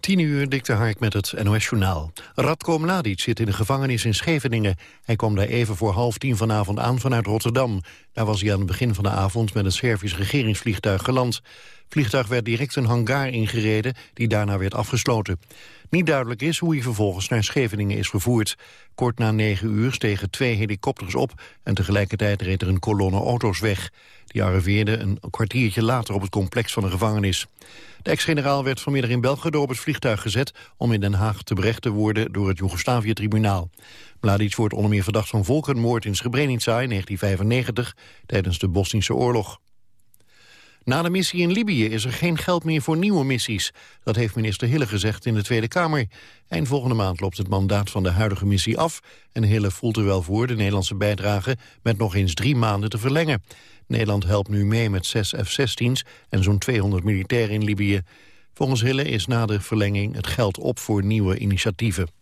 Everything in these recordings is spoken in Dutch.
Tien uur dikte Hark met het NOS-journaal. Radko Mladic zit in de gevangenis in Scheveningen. Hij kwam daar even voor half tien vanavond aan vanuit Rotterdam. Daar was hij aan het begin van de avond met een Servisch regeringsvliegtuig geland. Vliegtuig werd direct een hangar ingereden, die daarna werd afgesloten. Niet duidelijk is hoe hij vervolgens naar Scheveningen is vervoerd. Kort na negen uur stegen twee helikopters op... en tegelijkertijd reed er een kolonne auto's weg. Die arriveerden een kwartiertje later op het complex van de gevangenis. De ex-generaal werd vanmiddag in België op het vliegtuig gezet... om in Den Haag te berecht te worden door het Joegoslavië-tribunaal. Mladic wordt onder meer verdacht van volkenmoord in Srebrenica in 1995... tijdens de Bosnische oorlog. Na de missie in Libië is er geen geld meer voor nieuwe missies. Dat heeft minister Hille gezegd in de Tweede Kamer. Eind volgende maand loopt het mandaat van de huidige missie af... en Hille voelt er wel voor de Nederlandse bijdrage... met nog eens drie maanden te verlengen. Nederland helpt nu mee met zes F-16's en zo'n 200 militairen in Libië. Volgens Hille is na de verlenging het geld op voor nieuwe initiatieven.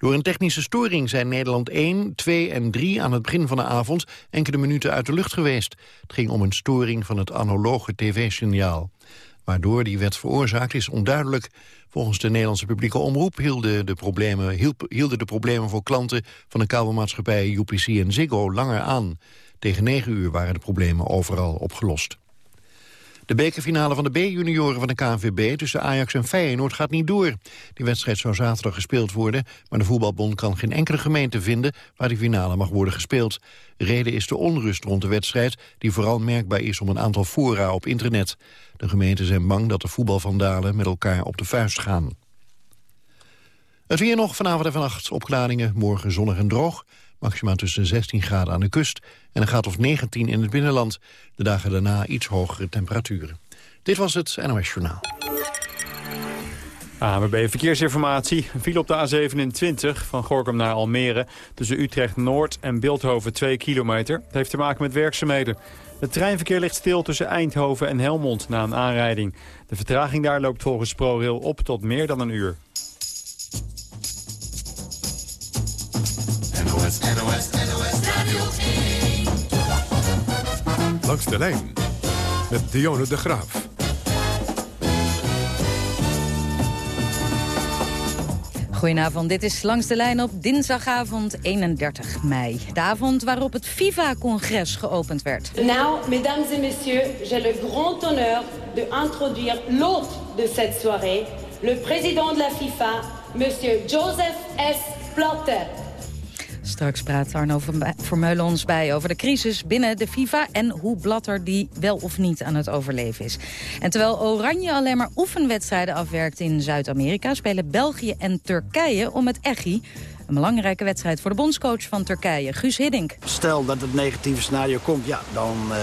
Door een technische storing zijn Nederland 1, 2 en 3 aan het begin van de avond enkele minuten uit de lucht geweest. Het ging om een storing van het analoge tv-signaal. Waardoor die werd veroorzaakt is onduidelijk. Volgens de Nederlandse publieke omroep hielden de problemen, hielden de problemen voor klanten van de kabelmaatschappijen UPC en Ziggo langer aan. Tegen 9 uur waren de problemen overal opgelost. De bekerfinale van de B-junioren van de KNVB tussen Ajax en Feyenoord gaat niet door. Die wedstrijd zou zaterdag gespeeld worden, maar de voetbalbond kan geen enkele gemeente vinden waar die finale mag worden gespeeld. Reden is de onrust rond de wedstrijd, die vooral merkbaar is om een aantal fora op internet. De gemeenten zijn bang dat de voetbalvandalen met elkaar op de vuist gaan. Het weer nog vanavond en vannacht opklaringen, morgen zonnig en droog. Maximaal tussen 16 graden aan de kust en een graad of 19 in het binnenland. De dagen daarna iets hogere temperaturen. Dit was het NOS Journaal. AMB Verkeersinformatie. Viel op de A27 van Gorkum naar Almere... tussen Utrecht-Noord en Beeldhoven 2 kilometer. Dat heeft te maken met werkzaamheden. Het treinverkeer ligt stil tussen Eindhoven en Helmond na een aanrijding. De vertraging daar loopt volgens ProRail op tot meer dan een uur. NOS, NOS, NOS Radio 1. Langs de lijn met Dionne de Graaf. Goedenavond, dit is Langs de Lijn op dinsdagavond 31 mei. De avond waarop het FIFA-congres geopend werd. Now, mesdames et messieurs, j'ai le grand honneur de introduire l'hôte de cette soirée, le président de la FIFA, monsieur Joseph S. Blatter. Straks praat Arno Vermeulen ons bij over de crisis binnen de FIFA... en hoe Blatter die wel of niet aan het overleven is. En terwijl Oranje alleen maar oefenwedstrijden afwerkt in Zuid-Amerika... spelen België en Turkije om het EGI... Een belangrijke wedstrijd voor de bondscoach van Turkije, Guus Hiddink. Stel dat het negatieve scenario komt, ja, dan, uh,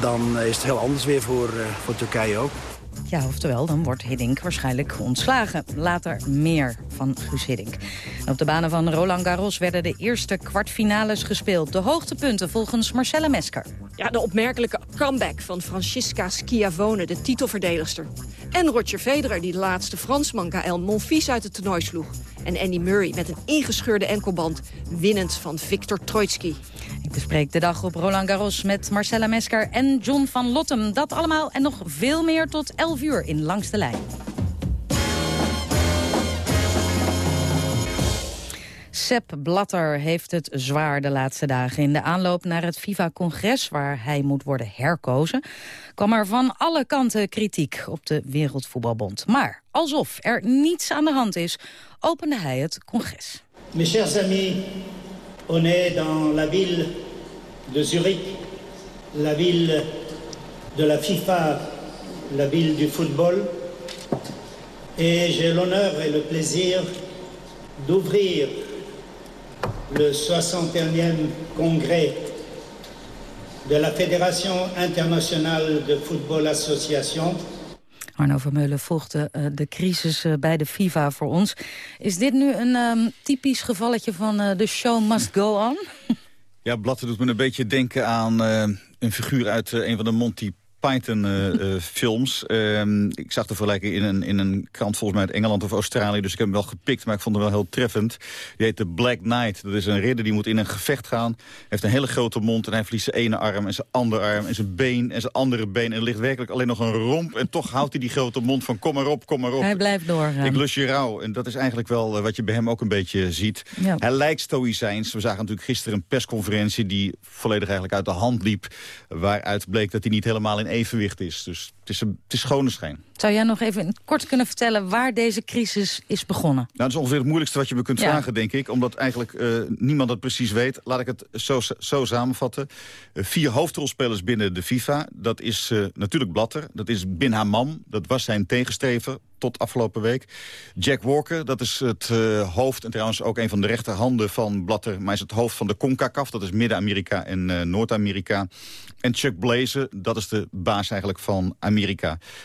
dan is het heel anders weer voor, uh, voor Turkije ook. Ja, oftewel, dan wordt Hiddink waarschijnlijk ontslagen. Later meer van Guus Hiddink. op de banen van Roland Garros werden de eerste kwartfinales gespeeld. De hoogtepunten volgens Marcella Mesker. Ja, de opmerkelijke comeback van Francisca Schiavone, de titelverdedigster. En Roger Federer, die de laatste Fransman KL Monfils uit het toernooi sloeg. En Andy Murray met een ingescheurde enkelband, winnend van Victor Troitsky. Ik bespreek de dag op Roland Garros met Marcella Mesker en John van Lottem. Dat allemaal en nog veel meer tot 11 uur in Langs de Lijn. Sepp Blatter heeft het zwaar de laatste dagen. In de aanloop naar het FIFA-congres, waar hij moet worden herkozen... kwam er van alle kanten kritiek op de Wereldvoetbalbond. Maar alsof er niets aan de hand is, opende hij het congres. Mes chers amis, on dans la ville de Zurich, la ville de la FIFA, la ville du football. Et j'ai l'honneur et le plaisir d'ouvrir le 61e congrès de la Fédération internationale de football association. Arno Vermeulen volgde uh, de crisis uh, bij de FIFA voor ons. Is dit nu een um, typisch gevalletje van de show must go on? ja, Blatter doet me een beetje denken aan een figuur uit een van de Monty Python-films. Ehm, ik zag de vergelijking in een, in een krant volgens mij uit Engeland of Australië. Dus ik heb hem wel gepikt, maar ik vond hem wel heel treffend. Die heet The Black Knight. Dat is een ridder die moet in een gevecht gaan. heeft een hele grote mond en hij verliest zijn ene arm en zijn andere arm... en zijn been en zijn andere been. En er ligt werkelijk alleen nog een romp. En toch houdt hij die grote mond van kom maar op, kom maar op. Hij blijft doorgaan. Ik lus je rouw. En dat is eigenlijk wel wat je bij hem ook een beetje ziet. Hij lijkt stoïcijns. We zagen natuurlijk gisteren een persconferentie... die volledig eigenlijk uit de hand liep. Waaruit bleek dat hij niet helemaal in evenwicht is. Dus het is, een, het is schone schijn. Zou jij nog even kort kunnen vertellen waar deze crisis is begonnen? Nou, dat is ongeveer het moeilijkste wat je me kunt vragen, denk ik. Omdat eigenlijk uh, niemand dat precies weet. Laat ik het zo, zo samenvatten. Uh, vier hoofdrolspelers binnen de FIFA. Dat is uh, natuurlijk Blatter. Dat is Bin Hammam. Dat was zijn tegenstrever tot afgelopen week. Jack Walker, dat is het hoofd en trouwens ook een van de rechterhanden van Blatter... maar is het hoofd van de CONCACAF, dat is Midden-Amerika en Noord-Amerika. En Chuck Blazer, dat is de baas eigenlijk van Amerika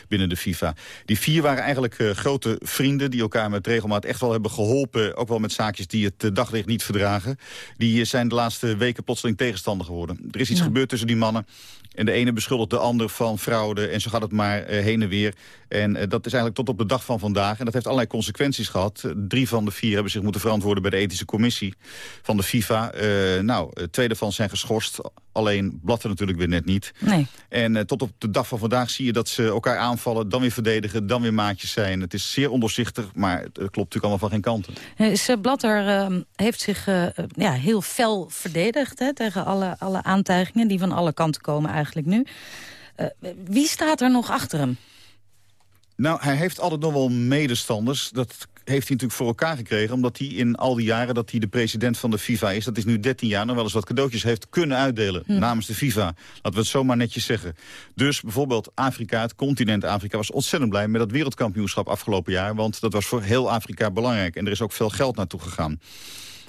binnen de FIFA. Die vier waren eigenlijk uh, grote vrienden die elkaar met regelmaat echt wel hebben geholpen. Ook wel met zaakjes die het daglicht niet verdragen. Die zijn de laatste weken plotseling tegenstander geworden. Er is iets ja. gebeurd tussen die mannen. En de ene beschuldigt de ander van fraude. En zo gaat het maar heen en weer. En uh, dat is eigenlijk tot op de dag van vandaag. En dat heeft allerlei consequenties gehad. Drie van de vier hebben zich moeten verantwoorden bij de ethische commissie van de FIFA. nou, twee daarvan zijn geschorst. Alleen Blatter natuurlijk weer net niet. Nee. En tot op de dag van vandaag zie je dat ze elkaar aanvallen... dan weer verdedigen, dan weer maatjes zijn. Het is zeer ondoorzichtig, maar het klopt natuurlijk allemaal van geen kanten. Is, Blatter ehm, heeft zich ja, heel fel verdedigd hè, tegen alle, alle aantijgingen... die van alle kanten komen eigenlijk nu. Wie staat er nog achter hem? Nou, hij heeft altijd nog wel medestanders. Dat heeft hij natuurlijk voor elkaar gekregen... omdat hij in al die jaren dat hij de president van de FIFA is... dat is nu 13 jaar, nog wel eens wat cadeautjes heeft kunnen uitdelen... Hm. namens de FIFA. Laten we het zomaar netjes zeggen. Dus bijvoorbeeld Afrika, het continent Afrika... was ontzettend blij met dat wereldkampioenschap afgelopen jaar... want dat was voor heel Afrika belangrijk. En er is ook veel geld naartoe gegaan.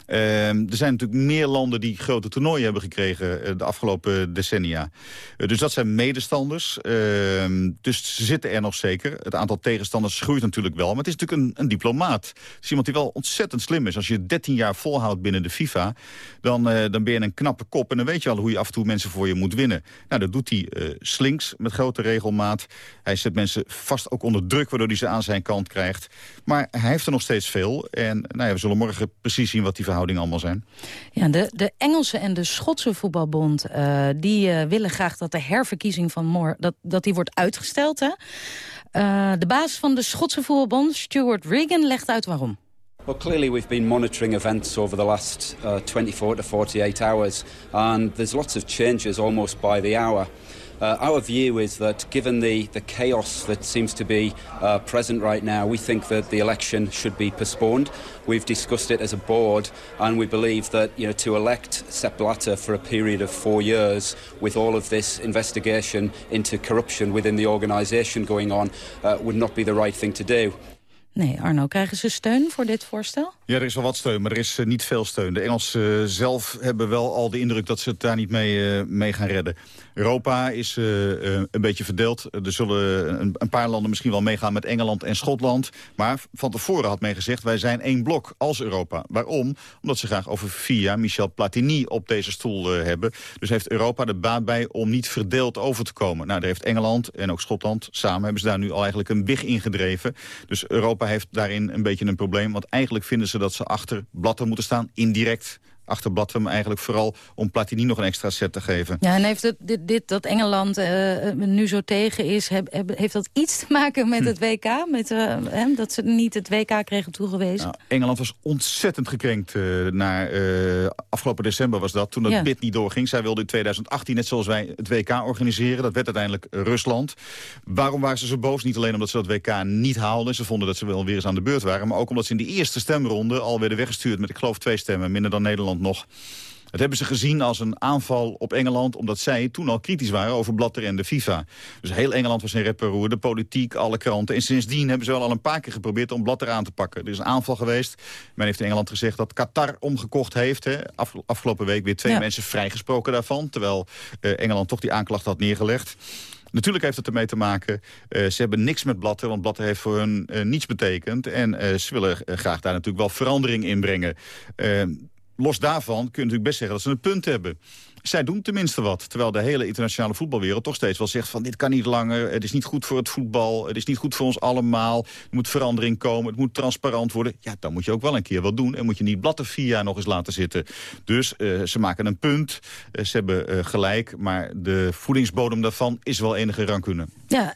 Uh, er zijn natuurlijk meer landen die grote toernooien hebben gekregen uh, de afgelopen decennia. Uh, dus dat zijn medestanders. Ehm, dus ze zitten er nog zeker. Het aantal tegenstanders groeit natuurlijk wel. Maar het is natuurlijk een, een diplomaat. Het is iemand die wel ontzettend slim is. Als je 13 jaar volhoudt binnen de FIFA, dan, eh, dan ben je een knappe kop. En dan weet je al hoe je af en toe mensen voor je moet winnen. Nou, dat doet hij slinks met grote regelmaat. Hij zet mensen vast ook onder druk, waardoor hij ze aan zijn kant krijgt. Maar hij heeft er nog steeds veel. En nou ja, we zullen morgen precies zien wat die verhoudingen allemaal zijn. Ja, de, de Engelse en de Schotse voetbalbond... Uh, die uh, willen graag dat de herverkiezing van Moore dat, dat die wordt uitgesteld. Hè? Uh, de baas van de Schotse voetbalbond, Stuart Regan, legt uit waarom. Well, clearly we've been monitoring events over the last uh, 24 to 48 hours, and there's lots of changes almost by the hour. Uh, our view is that given the, the chaos that seems to be uh, present right now, we think that the election should be postponed. We've discussed it as a board, and we believe that you know, to elect Sepp Blatter for a period of four years with all of this investigation into corruption within the organisation going on uh, would not be the right thing to do. Nee, Arno, krijgen ze steun voor dit voorstel? Ja, er is wel wat steun, maar er is uh, niet veel steun. De Engelsen uh, zelf hebben wel al de indruk dat ze het daar niet mee, uh, mee gaan redden. Europa is een beetje verdeeld. Er zullen een, paar landen misschien wel meegaan met Engeland en Schotland. Maar van tevoren had men gezegd, wij zijn één blok als Europa. Waarom? Omdat ze graag over jaar Michel Platini op deze stoel hebben. Dus heeft Europa de baat bij om niet verdeeld over te komen. Nou, daar heeft Engeland en ook Schotland samen hebben ze daar nu al eigenlijk een big in gedreven. Dus Europa heeft daarin een beetje een probleem. Want eigenlijk vinden ze dat ze achter Blatter moeten staan, indirect achter Blatter, eigenlijk vooral om Platini nog een extra set te geven. Ja, en heeft het, dit, dit dat Engeland uh, nu zo tegen is, heb, heeft dat iets te maken met hm. het WK? Met, uh, hè, dat ze niet het WK kregen toegewezen? Nou, Engeland was ontzettend gekrenkt uh, naar afgelopen december was dat, toen het ja. bid niet doorging. Zij wilde in 2018, net zoals wij, het WK organiseren. Dat werd uiteindelijk Rusland. Waarom waren ze zo boos? Niet alleen omdat ze dat WK niet haalden. Ze vonden dat ze wel weer eens aan de beurt waren. Maar ook omdat ze in die eerste stemronde al werden weggestuurd met, ik geloof, twee stemmen. Minder dan Nederland nog. Dat hebben ze gezien als een aanval op Engeland... omdat zij toen al kritisch waren over Blatter en de FIFA. Dus heel Engeland was in reparoer, de politiek, alle kranten. En sindsdien hebben ze wel al een paar keer geprobeerd om Blatter aan te pakken. Er is een aanval geweest. Men heeft in Engeland gezegd dat Qatar omgekocht heeft. Hè. afgelopen week weer twee ja. mensen vrijgesproken daarvan... terwijl uh, Engeland toch die aanklacht had neergelegd. Natuurlijk heeft het ermee te maken. Uh, ze hebben niks met Blatter, want Blatter heeft voor hun uh, niets betekend. En uh, ze willen graag daar natuurlijk wel verandering in brengen los daarvan kun je natuurlijk best zeggen dat ze een punt hebben. Zij doen tenminste wat. Terwijl de hele internationale voetbalwereld toch steeds wel zegt van dit kan niet langer. Het is niet goed voor het voetbal. Het is niet goed voor ons allemaal. Er moet verandering komen. Het moet transparant worden. Ja, dan moet je ook wel een keer wat doen. En moet je niet blatten vier jaar nog eens laten zitten. Dus uh, ze maken een punt. Uh, ze hebben uh, gelijk. Maar de voedingsbodem daarvan is wel enige rancune. Ja,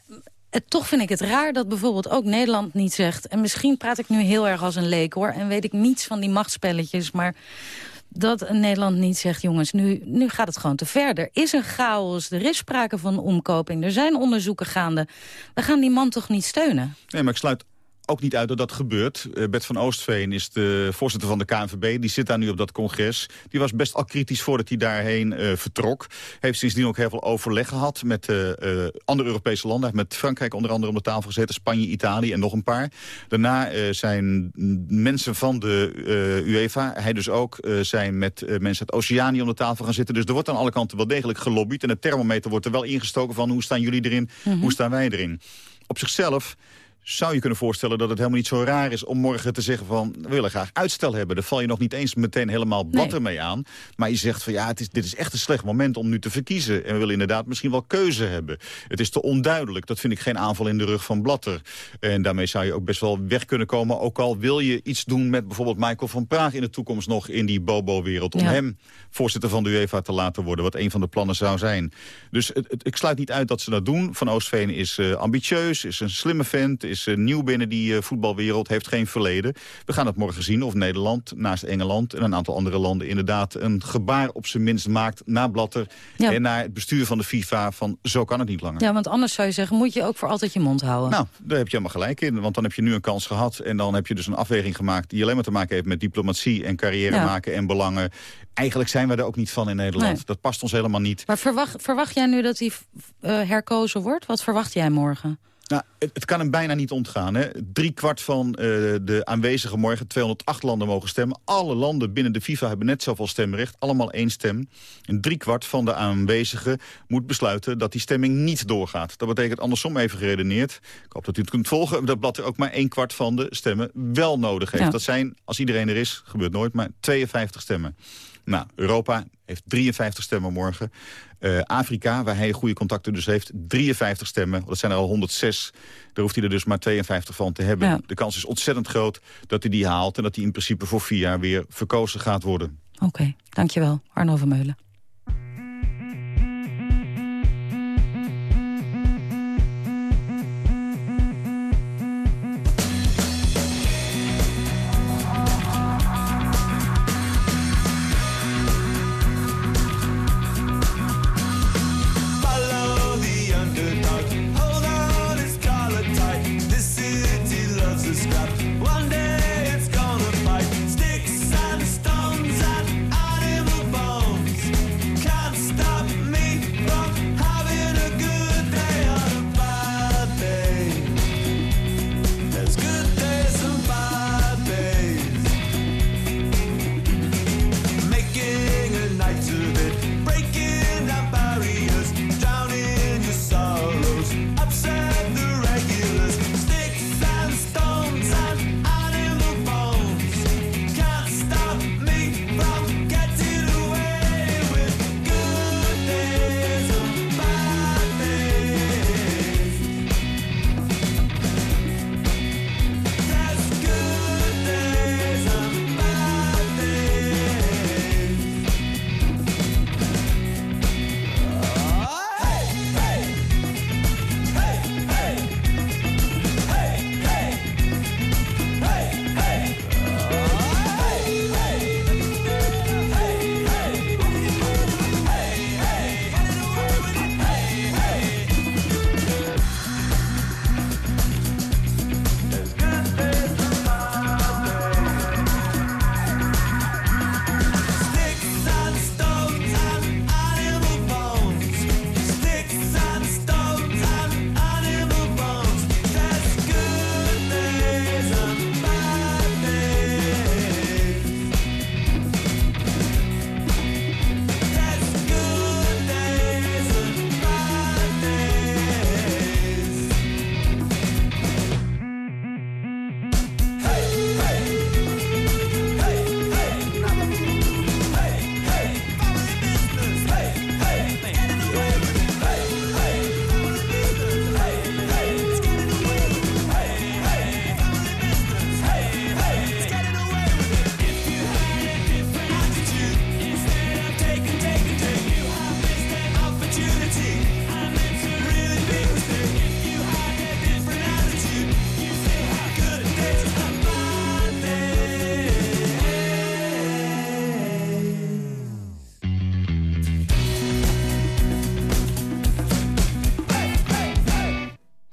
het, toch vind ik het raar dat bijvoorbeeld ook Nederland niet zegt... en misschien praat ik nu heel erg als een leek, hoor... en weet ik niets van die machtspelletjes, maar dat Nederland niet zegt... jongens, nu, nu gaat het gewoon te ver. Er is een chaos, er is sprake van omkoping... er zijn onderzoeken gaande. We gaan die man toch niet steunen? Nee, maar ik sluit ook niet uit dat dat gebeurt. Uh, Bert van Oostveen is de voorzitter van de KNVB. Die zit daar nu op dat congres. Die was best al kritisch voordat hij daarheen uh, vertrok. Heeft sindsdien ook heel veel overleg gehad met uh, andere Europese landen. Hij heeft met Frankrijk onder andere om de tafel gezeten. Spanje, Italië en nog een paar. Daarna zijn mensen van de UEFA, hij dus ook, zijn met mensen uit Oceanië om de tafel gaan zitten. Dus er wordt aan alle kanten wel degelijk gelobbyd. En het thermometer wordt er wel ingestoken van hoe staan jullie erin, mm -hmm. hoe staan wij erin. Op zichzelf zou je kunnen voorstellen dat het helemaal niet zo raar is... om morgen te zeggen van, we willen graag uitstel hebben. Daar val je nog niet eens meteen helemaal blatter nee. mee aan. Maar je zegt van, ja, het is, dit is echt een slecht moment om nu te verkiezen. En we willen inderdaad misschien wel keuze hebben. Het is te onduidelijk. Dat vind ik geen aanval in de rug van Blatter. En daarmee zou je ook best wel weg kunnen komen. Ook al wil je iets doen met bijvoorbeeld Michael van Praag... in de toekomst nog in die Bobo-wereld. Om ja. hem voorzitter van de UEFA te laten worden. Wat een van de plannen zou zijn. Dus het, het, ik sluit niet uit dat ze dat doen. Van Oostveen is uh, ambitieus, is een slimme vent... is is nieuw binnen die uh, voetbalwereld, heeft geen verleden. We gaan het morgen zien of Nederland naast Engeland en een aantal andere landen... inderdaad een gebaar op zijn minst maakt naar Blatter... Ja. en naar het bestuur van de FIFA van zo kan het niet langer. Ja, want anders zou je zeggen, moet je ook voor altijd je mond houden. Nou, daar heb je helemaal gelijk in. Want dan heb je nu een kans gehad en dan heb je dus een afweging gemaakt... die alleen maar te maken heeft met diplomatie en carrière ja. maken en belangen. Eigenlijk zijn we er ook niet van in Nederland. Nee. Dat past ons helemaal niet. Maar verwacht, verwacht jij nu dat hij uh, herkozen wordt? Wat verwacht jij morgen? Nou, het, het, kan hem bijna niet ontgaan. Hè. Drie kwart van uh, de aanwezigen morgen, 208 landen mogen stemmen. Alle landen binnen de FIFA hebben net zoveel stemrecht. Allemaal één stem. En drie kwart van de aanwezigen moet besluiten dat die stemming niet doorgaat. Dat betekent andersom even geredeneerd. Ik hoop dat u het kunt volgen. Dat blad er ook maar één kwart van de stemmen wel nodig heeft. Ja. Dat zijn, als iedereen er is, gebeurt nooit, maar 52 stemmen. Nou, Europa heeft 53 stemmen morgen. Uh, Afrika, waar hij goede contacten dus heeft, 53 stemmen. Dat zijn er al 106. Daar hoeft hij er dus maar 52 van te hebben. Ja. De kans is ontzettend groot dat hij die haalt... en dat hij in principe voor vier jaar weer verkozen gaat worden. Oké, okay, dankjewel. Arno Vermeulen.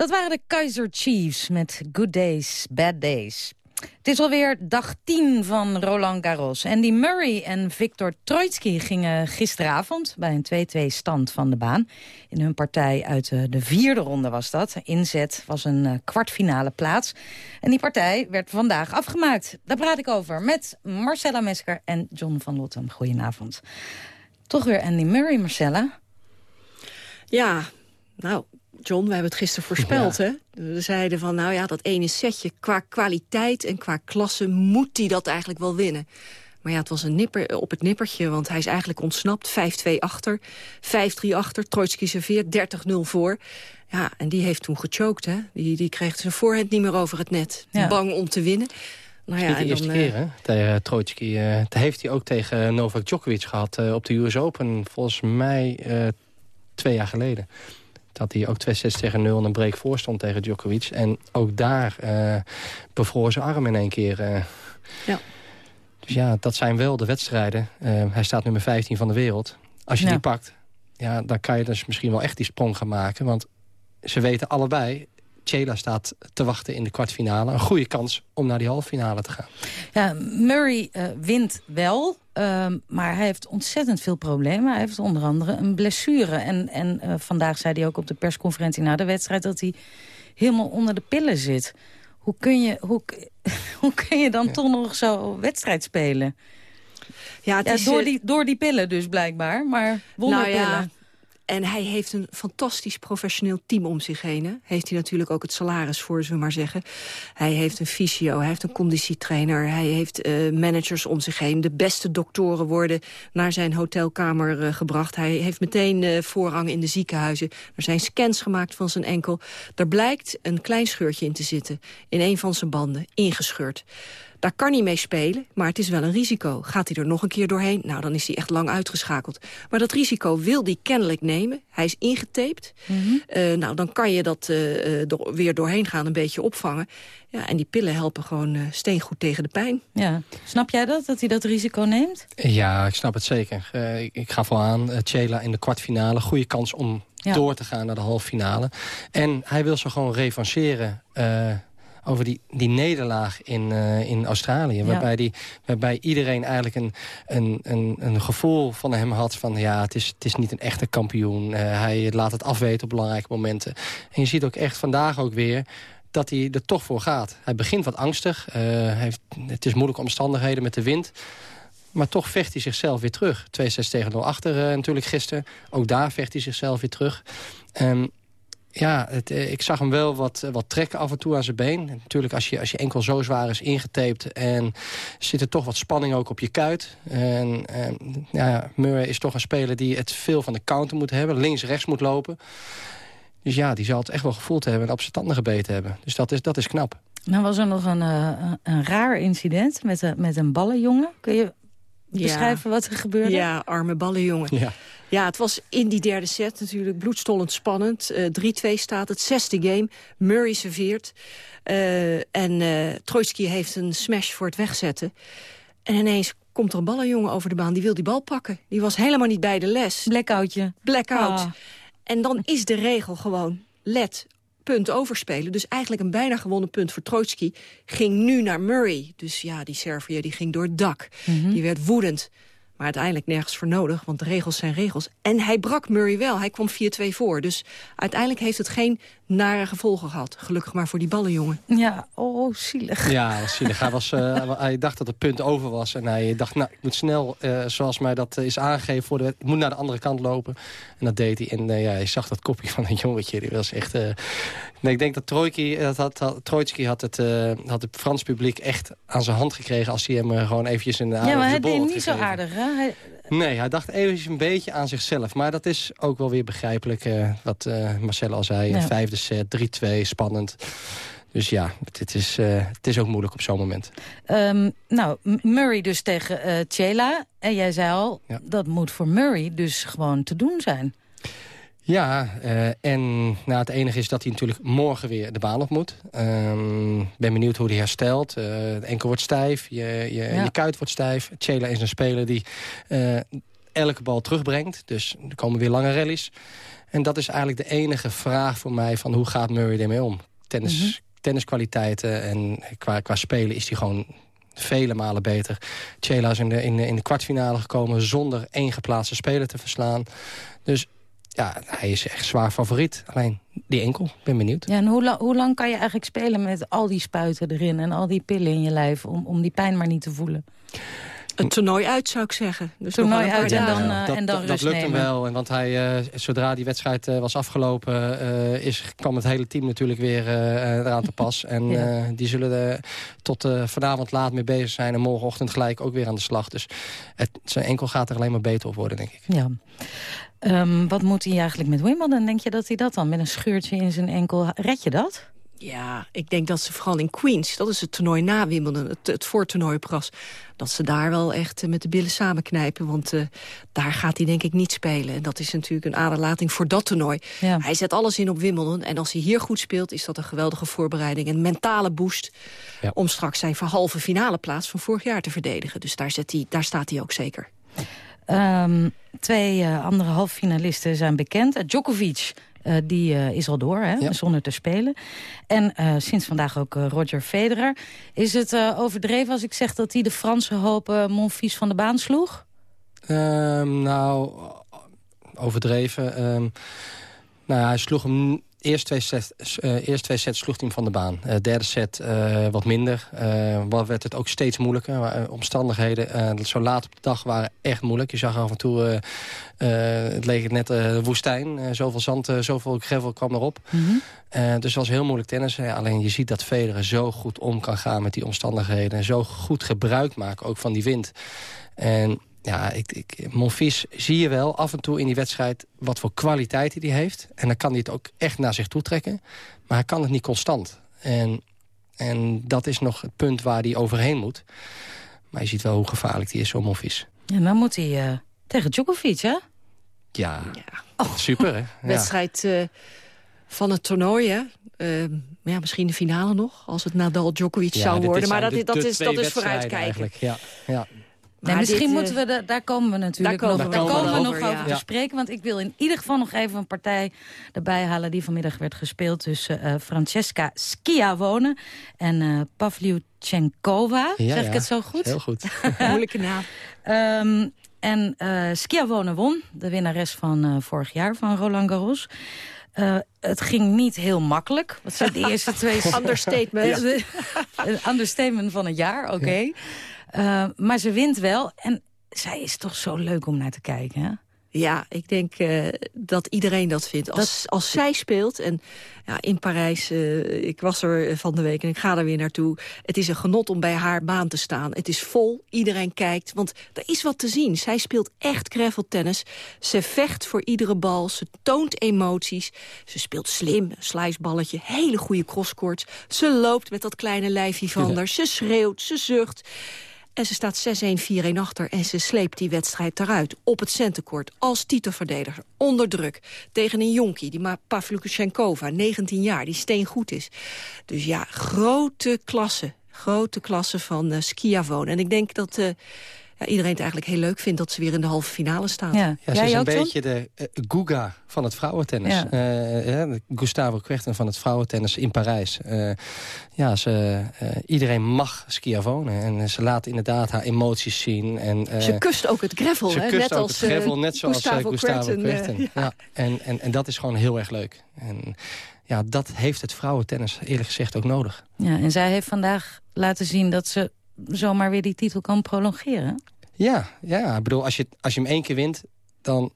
Dat waren de Kaiser Chiefs met Good Days, Bad Days. Het is alweer dag 10 van Roland Garros. Andy Murray en Victor Troitsky gingen gisteravond... bij een 2-2 stand van de baan. In hun partij uit de vierde ronde was dat. Inzet was een eh, kwartfinale plaats. En die partij werd vandaag afgemaakt. Daar praat ik over met Marcella Mesker en John van Lottem. Goedenavond. Toch weer Andy Murray, Marcella. Ja, nou, John, we hebben het gisteren voorspeld, hè? We zeiden van, nou ja, dat ene setje... qua kwaliteit en qua klasse moet hij dat eigenlijk wel winnen. Maar ja, het was een nipper op het nippertje, want hij is eigenlijk ontsnapt. 5-2 achter, 5-3 achter, Troitsky serveert, 30-0 voor. Ja, en die heeft toen gechoked, hè? Die, die kreeg zijn voorhand niet meer over het net. Bang om te winnen. Nou ja, de eerste dan, keer, hè, tegen Troitsky. Uh, dat heeft hij ook tegen Novak Djokovic gehad uh, op de US Open. Volgens mij uh, twee jaar geleden dat hij ook 2-6 tegen 0 en een break voor stond tegen Djokovic. En ook daar uh, bevroor zijn arm in één keer. Uh. Ja. Dus ja, dat zijn wel de wedstrijden. Uh, hij staat nummer 15 van de wereld. Als je die pakt, ja, dan kan je dus misschien wel echt die sprong gaan maken. Want ze weten allebei, Chela staat te wachten in de kwartfinale. Een goede kans om naar die halffinale te gaan. Ja, Murray uh, wint wel, uh, maar hij heeft ontzettend veel problemen. Hij heeft onder andere een blessure. En, en uh, vandaag zei hij ook op de persconferentie na de wedstrijd... dat hij helemaal onder de pillen zit. Hoe kun je, hoe, hoe kun je dan ja. toch nog zo wedstrijd spelen? Ja, ja is, door, die, door die pillen dus blijkbaar, maar wonderpillen. Nou ja, en hij heeft een fantastisch professioneel team om zich heen. Hè? Heeft hij natuurlijk ook het salaris voor, zullen we maar zeggen. Hij heeft een fysio, hij heeft een conditietrainer... hij heeft uh, managers om zich heen. De beste doktoren worden naar zijn hotelkamer uh, gebracht. Hij heeft meteen uh, voorrang in de ziekenhuizen. Er zijn scans gemaakt van zijn enkel. Er blijkt een klein scheurtje in te zitten. In een van zijn banden, ingescheurd. Daar kan hij mee spelen, maar het is wel een risico. Gaat hij er nog een keer doorheen? Nou, dan is hij echt lang uitgeschakeld. Maar dat risico wil hij kennelijk nemen. Hij is ingetaped. Mm -hmm. uh, nou, dan kan je dat uh, do weer doorheen gaan, een beetje opvangen. Ja, en die pillen helpen gewoon uh, steengoed tegen de pijn. Ja. Snap jij dat, dat hij dat risico neemt? Ja, ik snap het zeker. ik, ik ga voor aan, Chela in de kwartfinale. Goede kans om ja. door te gaan naar de halffinale. En hij wil ze gewoon revancheren over die, die nederlaag in, uh, in Australië. Ja. Waarbij, die, waarbij iedereen eigenlijk een, een, een, een gevoel van hem had van... ja, het is, het is niet een echte kampioen. Uh, hij laat het afweten op belangrijke momenten. En je ziet ook echt vandaag ook weer dat hij er toch voor gaat. Hij begint wat angstig. Uh, heeft, het is moeilijke omstandigheden met de wind. Maar toch vecht hij zichzelf weer terug. 2-6 tegen 0 achter uh, natuurlijk gisteren. Ook daar vecht hij zichzelf weer terug. Um, ja, het, eh, ik zag hem wel wat, eh, wat trekken af en toe aan zijn been. natuurlijk, als je, als je enkel zo zwaar is ingetaped... en zit er toch wat spanning ook op je kuit. En, en ja, Murray is toch een speler die het veel van de counter moet hebben. Links-rechts moet lopen. Dus ja, die zal het echt wel gevoeld hebben en op zijn tanden gebeten hebben. Dus dat is, dat is knap. Nou was er nog een, uh, een raar incident met, uh, met een ballenjongen. Kun je beschrijven wat er gebeurde? Ja, arme ballenjongen. Ja. Ja, het was in die derde set natuurlijk bloedstollend spannend. Uh, eh, 3-2 staat het, zesde game. Murray serveert. Uh, en uh, Troitsky heeft een smash voor het wegzetten. En ineens komt er een ballenjongen over de baan. Die wil die bal pakken. Die was helemaal niet bij de les. Blackoutje. Blackout. Ah. En dan is de regel gewoon, let, punt overspelen. Dus eigenlijk een bijna gewonnen punt voor Troitsky ging nu naar Murray. Dus ja, die Servier die ging door het dak. Mm -hmm. Die werd woedend. Maar uiteindelijk nergens voor nodig, want de regels zijn regels. En hij brak Murray wel, hij kwam 4-2 voor. Dus uiteindelijk heeft het geen nare gevolgen gehad. Gelukkig maar voor die ballenjongen. Ja, oh, zielig. Ja, zielig. Hij, was, uh, hij dacht dat het punt over was. En hij dacht, nou, ik moet snel, uh, zoals mij dat is aangegeven... Voor de, ik moet naar de andere kant lopen. En dat deed hij. En uh, ja, je zag dat kopje van een jongetje. Die was echt... nee, ik denk dat Trojki, dat had, had, Troitsky had het, had het Frans publiek echt aan zijn hand gekregen... als hij hem gewoon eventjes in de Ja, maar hij deed niet zo aardig, hè? Hij... Nee, hij dacht eventjes een beetje aan zichzelf. Maar dat is ook wel weer begrijpelijk, wat Marcel al zei. Ja. Vijfde set, 3-2, spannend. Dus ja, het is, het is ook moeilijk op zo'n moment. Um, nou, Murray dus tegen Chela. En jij zei al, ja. dat moet voor Murray dus gewoon te doen zijn. Ja, uh, en nou, het enige is dat hij natuurlijk morgen weer de baan op moet. Ik um, ben benieuwd hoe hij herstelt. Uh, de enkel wordt stijf, je, je, ja. je kuit wordt stijf. Chela is een speler die elke bal terugbrengt. Dus er komen weer lange rallies. En dat is eigenlijk de enige vraag voor mij van hoe gaat Murray ermee om? Tennis, mhm. Tenniskwaliteiten en qua, qua spelen is hij gewoon vele malen beter. Chela is in de, in, in de kwartfinale gekomen zonder één geplaatste speler te verslaan. Dus ja, hij is echt zwaar favoriet. Alleen die enkel, ben benieuwd. Ja, en hoe, la hoe lang kan je eigenlijk spelen met al die spuiten erin... en al die pillen in je lijf om, om die pijn maar niet te voelen? Een toernooi uit, zou ik zeggen. Dus toernooi uit en dan, uh, dat, en dan dat, dat lukt hem wel. Want hij, uh, zodra die wedstrijd uh, was afgelopen... is, kwam het hele team natuurlijk weer eraan te pas. En ja. die zullen er tot vanavond laat mee bezig zijn... en morgenochtend gelijk ook weer aan de slag. Dus het, zijn enkel gaat er alleen maar beter op worden, denk ik. Ja. Um, wat moet hij eigenlijk met Wimbledon? Denk je dat hij dat dan met een scheurtje in zijn enkel... Red je dat? Ja, ik denk dat ze vooral in Queens, dat is het toernooi na Wimbledon, het, het voortoernooi Pras, dat ze daar wel echt uh, met de billen samenknijpen. Want uh, daar gaat hij denk ik niet spelen. En dat is natuurlijk een aderlating voor dat toernooi. Ja. Hij zet alles in op Wimbledon. En als hij hier goed speelt, is dat een geweldige voorbereiding. Een mentale boost ja. om straks zijn halve finale plaats van vorig jaar te verdedigen. Dus daar, zet hij, daar staat hij ook zeker. Um, twee uh, andere halffinalisten zijn bekend. Djokovic uh, die uh, is al door, hè, ja. zonder te spelen. En uh, sinds vandaag ook Roger Federer. Is het overdreven als ik zeg dat hij de Franse hoop Monfils van de baan sloeg? Um, nou, overdreven. Um, nou, hij sloeg hem Eerst twee, sets, uh, eerst twee sets sloeg hij hem van de baan. Uh, derde set uh, wat minder. wat werd het ook steeds moeilijker. omstandigheden zo laat op de dag waren echt moeilijk. Je zag af en toe, het leek net een woestijn. zoveel zand, zoveel gravel kwam erop. Mm -hmm. dus het was heel moeilijk tennis. alleen je ziet dat Federer zo goed om kan gaan met die omstandigheden. En zo goed gebruik maken ook van die wind. En ja, ik, ik, Monfils zie je wel af en toe in die wedstrijd... wat voor kwaliteit hij heeft. En dan kan hij het ook echt naar zich toe trekken. Maar hij kan het niet constant. En, en dat is nog het punt waar hij overheen moet. Maar je ziet wel hoe gevaarlijk hij is, zo'n Monfils. Ja, dan moet hij uh, tegen Djokovic, hè? Ja, ja. Oh. super, hè? Wedstrijd uh, van het toernooi, hè? Uh, ja, misschien de finale nog, als het Nadal-Djokovic ja, zou worden. Maar dat, de, dat, is, dat is vooruitkijken. Ja, ja. Nee, misschien dit, moeten we, de, daar komen we natuurlijk daar nog, daar komen we nog over, over te spreken. Want ik wil in ieder geval nog even een partij erbij halen... die vanmiddag werd gespeeld tussen uh, Francesca Schiavone en uh, Pavlyuchenkova. Ja, zeg ik het zo goed? Heel goed. Moeilijke naam. um, en uh, Schiavone won, de winnares van vorig jaar van Roland Garros. Uh, het ging niet heel makkelijk. Wat zijn de eerste twee... Understatement. understatement van het jaar, oké. Okay. Uh, maar ze wint wel. En zij is toch zo leuk om naar te kijken, hè? Ja, ik denk uh, dat iedereen dat vindt. Als, dat... als zij speelt, en ja, in Parijs, uh, ik was er van de week en ik ga er weer naartoe. Het is een genot om bij haar baan te staan. Het is vol, iedereen kijkt, want er is wat te zien. Zij speelt echt graveltennis. Ze vecht voor iedere bal, ze toont emoties. Ze speelt slim, een sliceballetje, hele goede crosscourts. Ze loopt met dat kleine lijfje van haar, ze schreeuwt, ze zucht. En ze staat 6-1, 4-1 achter en ze sleept die wedstrijd eruit. Op het centenkort, als titelverdediger, onder druk. Tegen een jonkie, die maar Pavlyuchenkova, 19 jaar, die steengoed is. Dus ja, grote klasse. Grote klasse van uh. En ik denk dat... Uh, ja, iedereen het eigenlijk heel leuk vindt dat ze weer in de halve finale staat. Ja, ja ze is een beetje de uh, Guga van het vrouwentennis. Ja. Uh, Gustavo Kuerten van het vrouwentennis in Parijs. Uh, ja, ze, iedereen mag Schiavone. En ze laat inderdaad haar emoties zien. En, ze kust ook het gravel, ze hè? Kust net ook als het gravel, net zoals Gustavo, Gustavo ja. En, en, en dat is gewoon heel erg leuk. En ja, dat heeft het vrouwentennis eerlijk gezegd ook nodig. Ja, en zij heeft vandaag laten zien dat ze zomaar weer die titel kan prolongeren. Ja, ja. Ik bedoel, als je, als je hem één keer wint, dan,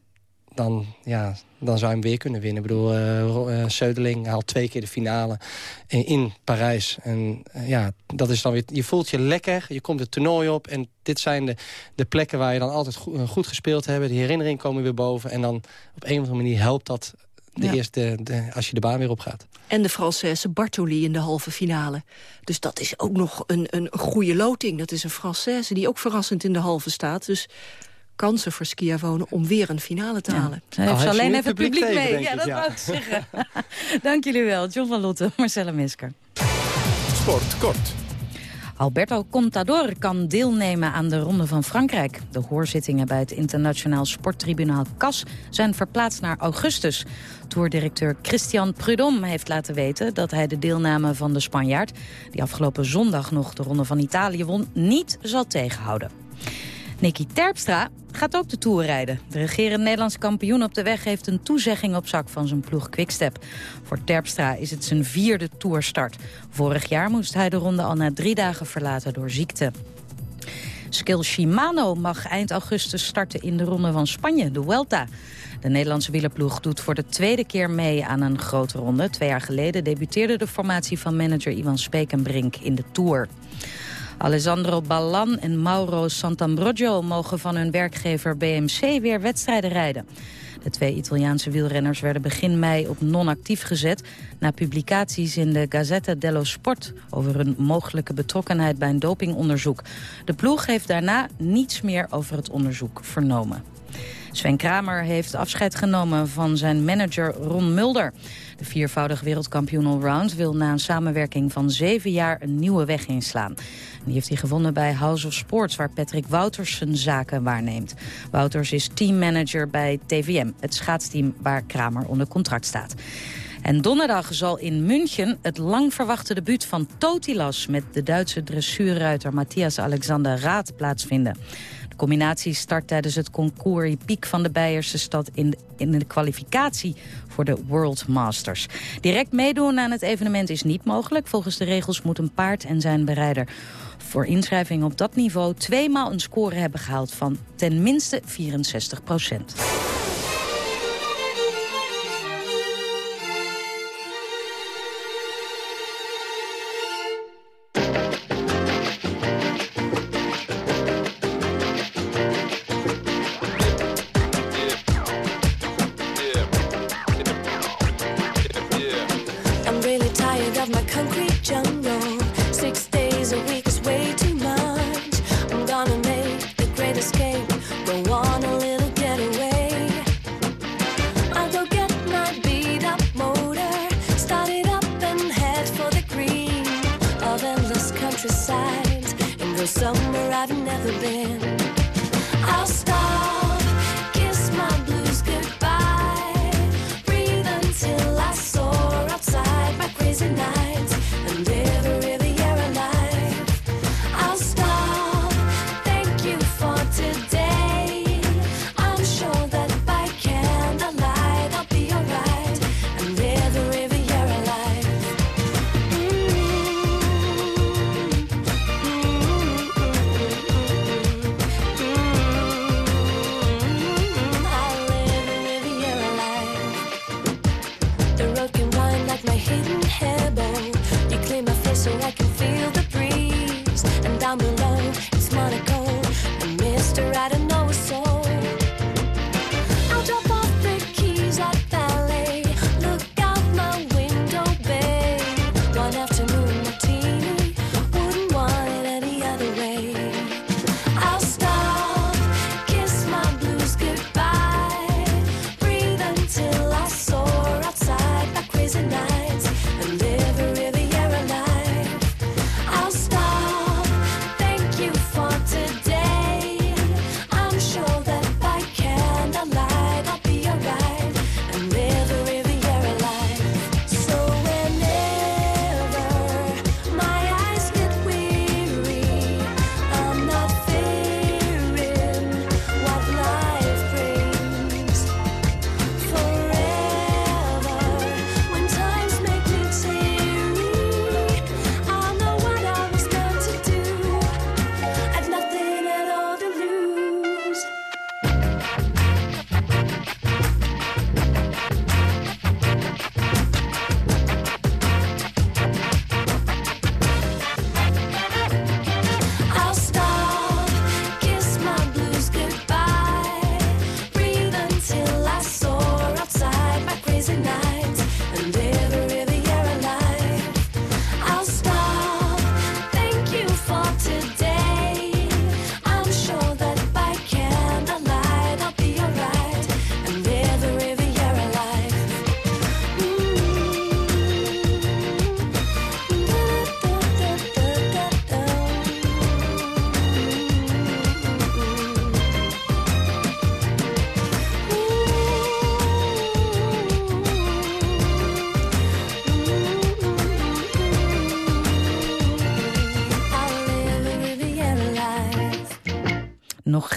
dan, ja, dan zou je hem weer kunnen winnen. Ik bedoel, uh, Söderling haalt twee keer de finale in, in Parijs. En uh, ja, dat is dan weer, je voelt je lekker, je komt het toernooi op... en dit zijn de, de plekken waar je dan altijd goed, goed gespeeld hebt. De herinneringen komen weer boven. En dan op een of andere manier helpt dat de ja. eerste, de, als je de baan weer op gaat. En de Française Bartoli in de halve finale. Dus dat is ook nog een, een goede loting. Dat is een Française die ook verrassend in de halve staat. Dus kansen voor Schiavone om weer een finale te halen. Hij heeft oh, alleen even publiek, publiek mee. Ja, dat ja. wou ik zeggen. Dank jullie wel. John van Lotte, Marcella Mesker. Sport kort. Alberto Contador kan deelnemen aan de Ronde van Frankrijk. De hoorzittingen bij het internationaal sporttribunaal CAS zijn verplaatst naar augustus. Tourdirecteur Christian Prudhomme heeft laten weten dat hij de deelname van de Spanjaard... die afgelopen zondag nog de Ronde van Italië won, niet zal tegenhouden. Nicky Terpstra gaat ook de Tour rijden. De regerend Nederlands kampioen op de weg heeft een toezegging op zak van zijn ploeg Quickstep. Voor Terpstra is het zijn vierde Tourstart. Vorig jaar moest hij de ronde al na drie dagen verlaten door ziekte. Skill Shimano mag eind augustus starten in de ronde van Spanje, de Vuelta. De Nederlandse wielerploeg doet voor de tweede keer mee aan een grote ronde. Twee jaar geleden debuteerde de formatie van manager Ivan Spekenbrink in de Tour. Alessandro Ballan en Mauro Santambrogio mogen van hun werkgever BMC weer wedstrijden rijden. De twee Italiaanse wielrenners werden begin mei op non-actief gezet... na publicaties in de Gazzetta dello Sport... over hun mogelijke betrokkenheid bij een dopingonderzoek. De ploeg heeft daarna niets meer over het onderzoek vernomen. Sven Kramer heeft afscheid genomen van zijn manager Ron Mulder. De viervoudig wereldkampioen allround wil na een samenwerking van zeven jaar een nieuwe weg inslaan. Die heeft hij gevonden bij House of Sports, waar Patrick Wouters zijn zaken waarneemt. Wouters is teammanager bij TVM, het schaatsteam waar Kramer onder contract staat. En donderdag zal in München het lang verwachte debuut van Totilas... met de Duitse dressuurruiter Matthias Alexander Raad plaatsvinden combinatie start tijdens het concours Piek van de Beierse stad in de, in de kwalificatie voor de World Masters. Direct meedoen aan het evenement is niet mogelijk. Volgens de regels moet een paard en zijn bereider voor inschrijving op dat niveau tweemaal een score hebben gehaald van ten minste 64 procent.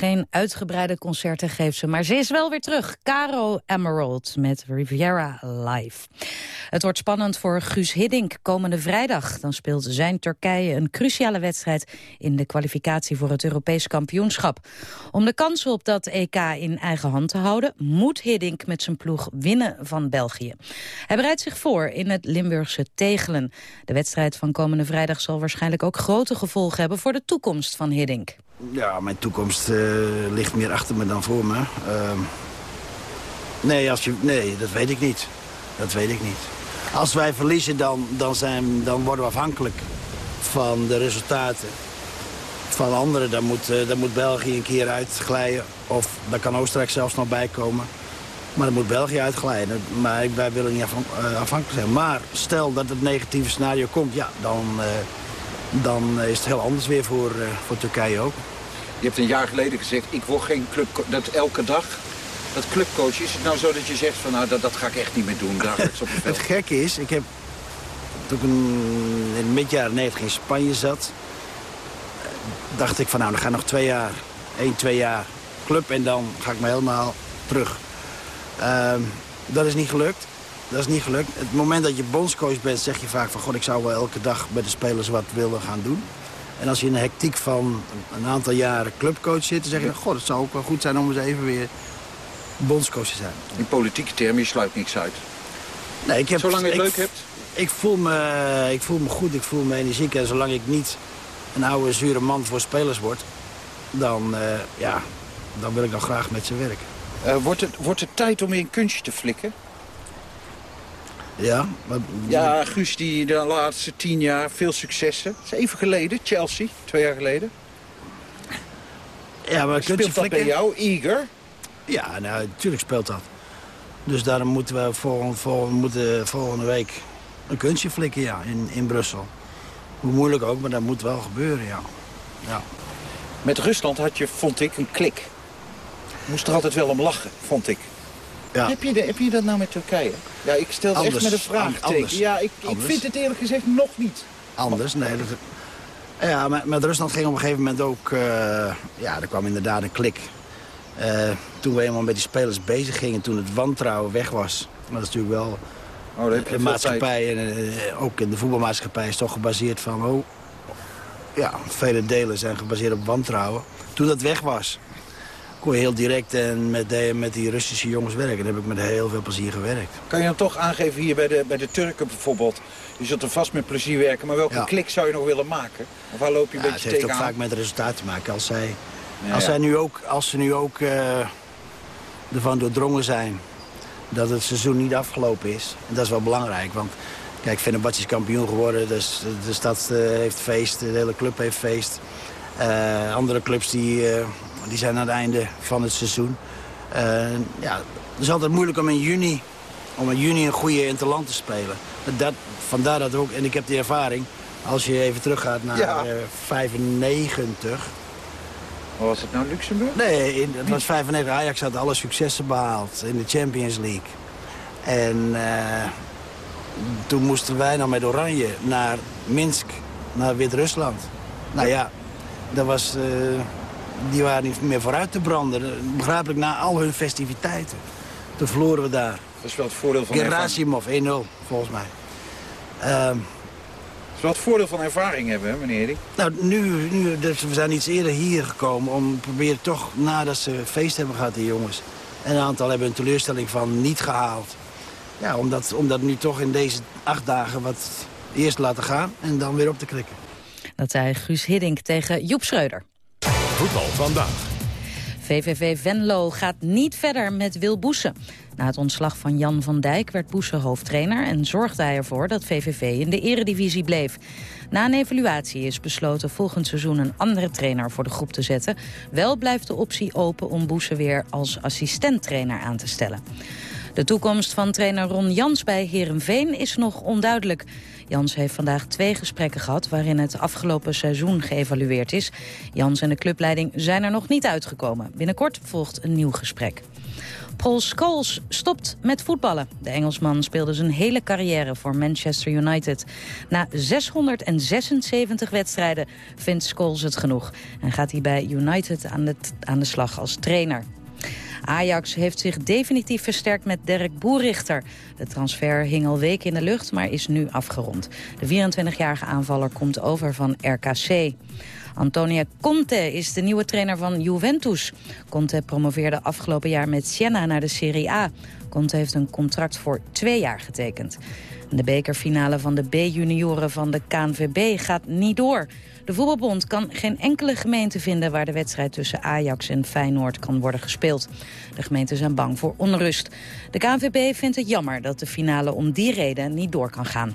Geen uitgebreide concerten geeft ze, maar ze is wel weer terug. Caro Emerald met Riviera Live. Het wordt spannend voor Guus Hiddink komende vrijdag. Dan speelt zijn Turkije een cruciale wedstrijd... in de kwalificatie voor het Europees kampioenschap. Om de kans op dat EK in eigen hand te houden... moet Hiddink met zijn ploeg winnen van België. Hij bereidt zich voor in het Limburgse Tegelen. De wedstrijd van komende vrijdag zal waarschijnlijk ook grote gevolgen hebben... voor de toekomst van Hiddink. Ja, mijn toekomst uh, ligt meer achter me dan voor me. Uh, nee, als je, nee, dat weet ik niet. Dat weet ik niet. Als wij verliezen, dan, dan, zijn, dan worden we afhankelijk van de resultaten van anderen. Dan moet, uh, dan moet België een keer uitglijden. Of daar kan Oostenrijk zelfs nog bij komen. Maar dan moet België uitglijden. Maar wij willen niet afhankelijk zijn. Maar stel dat het negatieve scenario komt, ja, dan, dan is het heel anders weer voor, voor Turkije ook. Je hebt een jaar geleden gezegd, ik word geen club dat elke dag dat clubcoach. Is het nou zo dat je zegt van nou dat, dat ga ik echt niet meer doen dagelijks op het veld? Het gekke is, ik heb toen ik in het midjaar 90 in Spanje zat, dacht ik van nou dan ga ik nog twee jaar, één, twee jaar club en dan ga ik me helemaal terug. Uh, dat is niet gelukt. Dat is niet gelukt. Het moment dat je bondscoach bent, zeg je vaak van... God, ik zou wel elke dag bij de spelers wat willen gaan doen. En als je in de hectiek van een aantal jaren clubcoach zit... dan zeg je, god, het zou ook wel goed zijn om eens even weer bondscoach te zijn. In politieke termen, je sluit niks uit. Nee, ik heb, zolang je het ik, leuk hebt? Ik voel, me, ik voel me goed, ik voel me energiek. En zolang ik niet een oude, zure man voor spelers word... dan, uh, ja, dan wil ik nog graag met ze werken. Uh, wordt, het, wordt het tijd om weer een kunstje te flikken? Ja. Maar... Ja, Guus die de laatste tien jaar veel successen. Dat is even geleden, Chelsea, twee jaar geleden. Ja, maar speelt dat bij jou, Eager? Ja, nou, natuurlijk speelt dat. Dus daarom moeten we volgende, volgende, moeten volgende week een kunstje flikken, ja, in, in Brussel. Hoe moeilijk ook, maar dat moet wel gebeuren, ja. ja. Met Rusland had je, vond ik, een klik. Moest er altijd wel om lachen, vond ik. Ja. Heb, je de, heb je dat nou met Turkije? Ja, ik stel het echt met een vraagteken. Ja, ik, ik vind het eerlijk gezegd nog niet. Anders, nee. Dat, ja, met, met, Rusland ging op een gegeven moment ook... Uh, ja, er kwam inderdaad een klik. Uh, toen we eenmaal met die spelers bezig gingen, toen het wantrouwen weg was. Maar dat is natuurlijk wel... Oh, dat heb je de maatschappij en uh, ook in de voetbalmaatschappij is toch gebaseerd van... Oh, ja, vele delen zijn gebaseerd op wantrouwen. Toen dat weg was, kon je heel direct en met, met die Russische jongens werken. Daar heb ik met heel veel plezier gewerkt. Kan je dan toch aangeven hier bij de, bij de Turken bijvoorbeeld... je zult er vast met plezier werken, maar welke klik zou je nog willen maken? Of waar loop je een beetje tegenaan? Het heeft ook vaak met resultaat te maken. Als, zij, als, zij nu ook, als ze nu ook uh, ervan doordrongen zijn dat het seizoen niet afgelopen is... en dat is wel belangrijk, want... Kijk, Fenerbahce is kampioen geworden, dus de stad uh, heeft feest, de hele club heeft feest. Uh, andere clubs die, die zijn aan het einde van het seizoen. Uh, ja, het is altijd moeilijk om in juni, om in juni een goede interland te spelen. Dat, vandaar dat ook, en ik heb die ervaring, als je even teruggaat naar ja. uh, 95... Was het nou Luxemburg? Nee, in, het was 95. Ajax had alle successen behaald in de Champions League. En uh, toen moesten wij nog met Oranje naar Minsk, naar Wit-Rusland. Nou ja, dat was... Uh, die waren niet meer vooruit te branden. Begrijpelijk na al hun festiviteiten. Toen verloren we daar. Dat is wel het voordeel van Gerasimov, 1-0 volgens mij. Um, dat is wel het voordeel van ervaring hebben, meneer Erik. Nou, nu, nu dus we zijn iets eerder hier gekomen om proberen toch, nadat ze feest hebben gehad, die jongens. En een aantal hebben een teleurstelling van niet gehaald. Ja, om dat, om dat nu toch in deze acht dagen wat eerst laten gaan en dan weer op te klikken. Dat zei Guus Hiddink tegen Joep Schreuder. Voetbal vandaag. VVV Venlo gaat niet verder met Wil Boesen. Na het ontslag van Jan van Dijk werd Boesen hoofdtrainer... en zorgde hij ervoor dat VVV in de eredivisie bleef. Na een evaluatie is besloten volgend seizoen een andere trainer voor de groep te zetten. Wel blijft de optie open om Boesen weer als assistenttrainer aan te stellen. De toekomst van trainer Ron Jans bij Herenveen is nog onduidelijk. Jans heeft vandaag twee gesprekken gehad... waarin het afgelopen seizoen geëvalueerd is. Jans en de clubleiding zijn er nog niet uitgekomen. Binnenkort volgt een nieuw gesprek. Paul Scholes stopt met voetballen. De Engelsman speelde zijn hele carrière voor Manchester United. Na 676 wedstrijden vindt Scholes het genoeg. En gaat hij bij United aan de, aan de slag als trainer. Ajax heeft zich definitief versterkt met Dirk Boerichter. De transfer hing al weken in de lucht, maar is nu afgerond. De 24-jarige aanvaller komt over van RKC. Antonia Conte is de nieuwe trainer van Juventus. Conte promoveerde afgelopen jaar met Siena naar de Serie A. Conte heeft een contract voor twee jaar getekend. De bekerfinale van de B-junioren van de KNVB gaat niet door. De voetbalbond kan geen enkele gemeente vinden... waar de wedstrijd tussen Ajax en Feyenoord kan worden gespeeld. De gemeenten zijn bang voor onrust. De KNVB vindt het jammer dat de finale om die reden niet door kan gaan.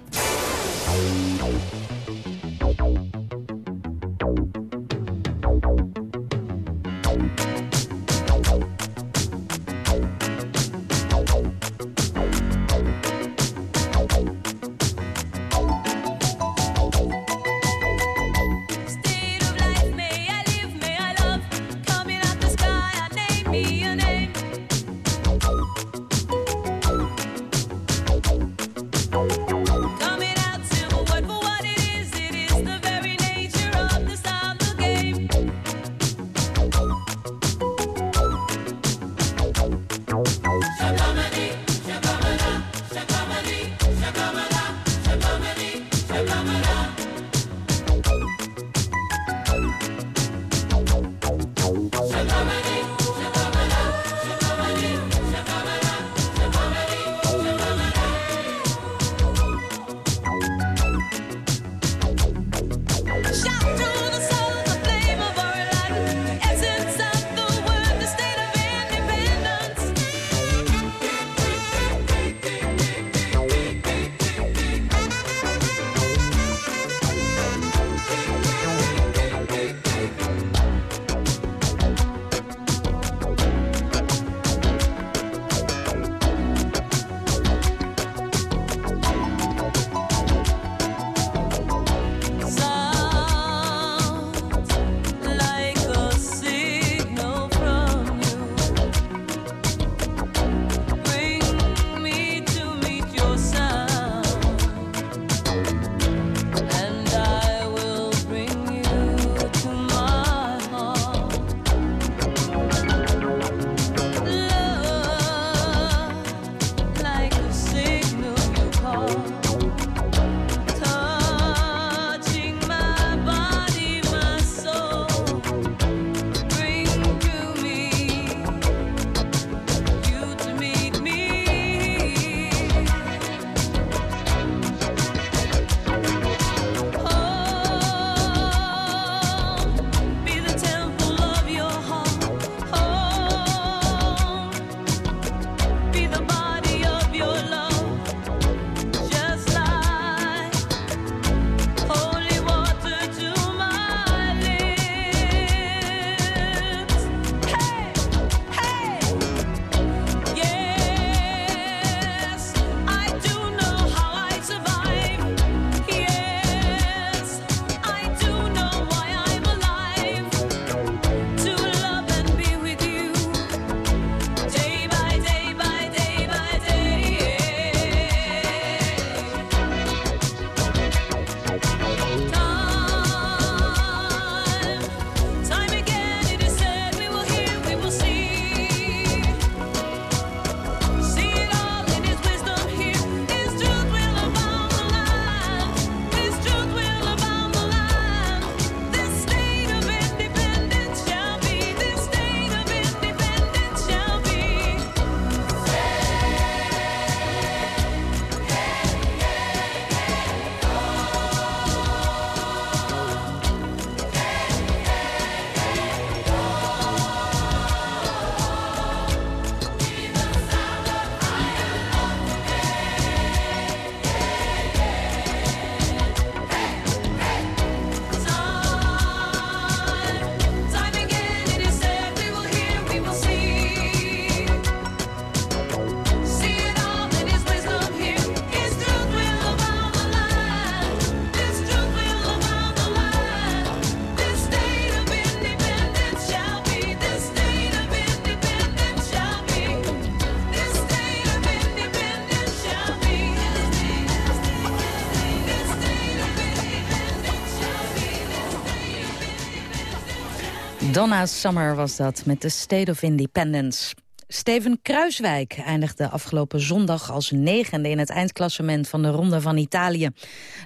Donna Summer was dat met de State of Independence. Steven Kruiswijk eindigde afgelopen zondag als negende in het eindklassement van de Ronde van Italië.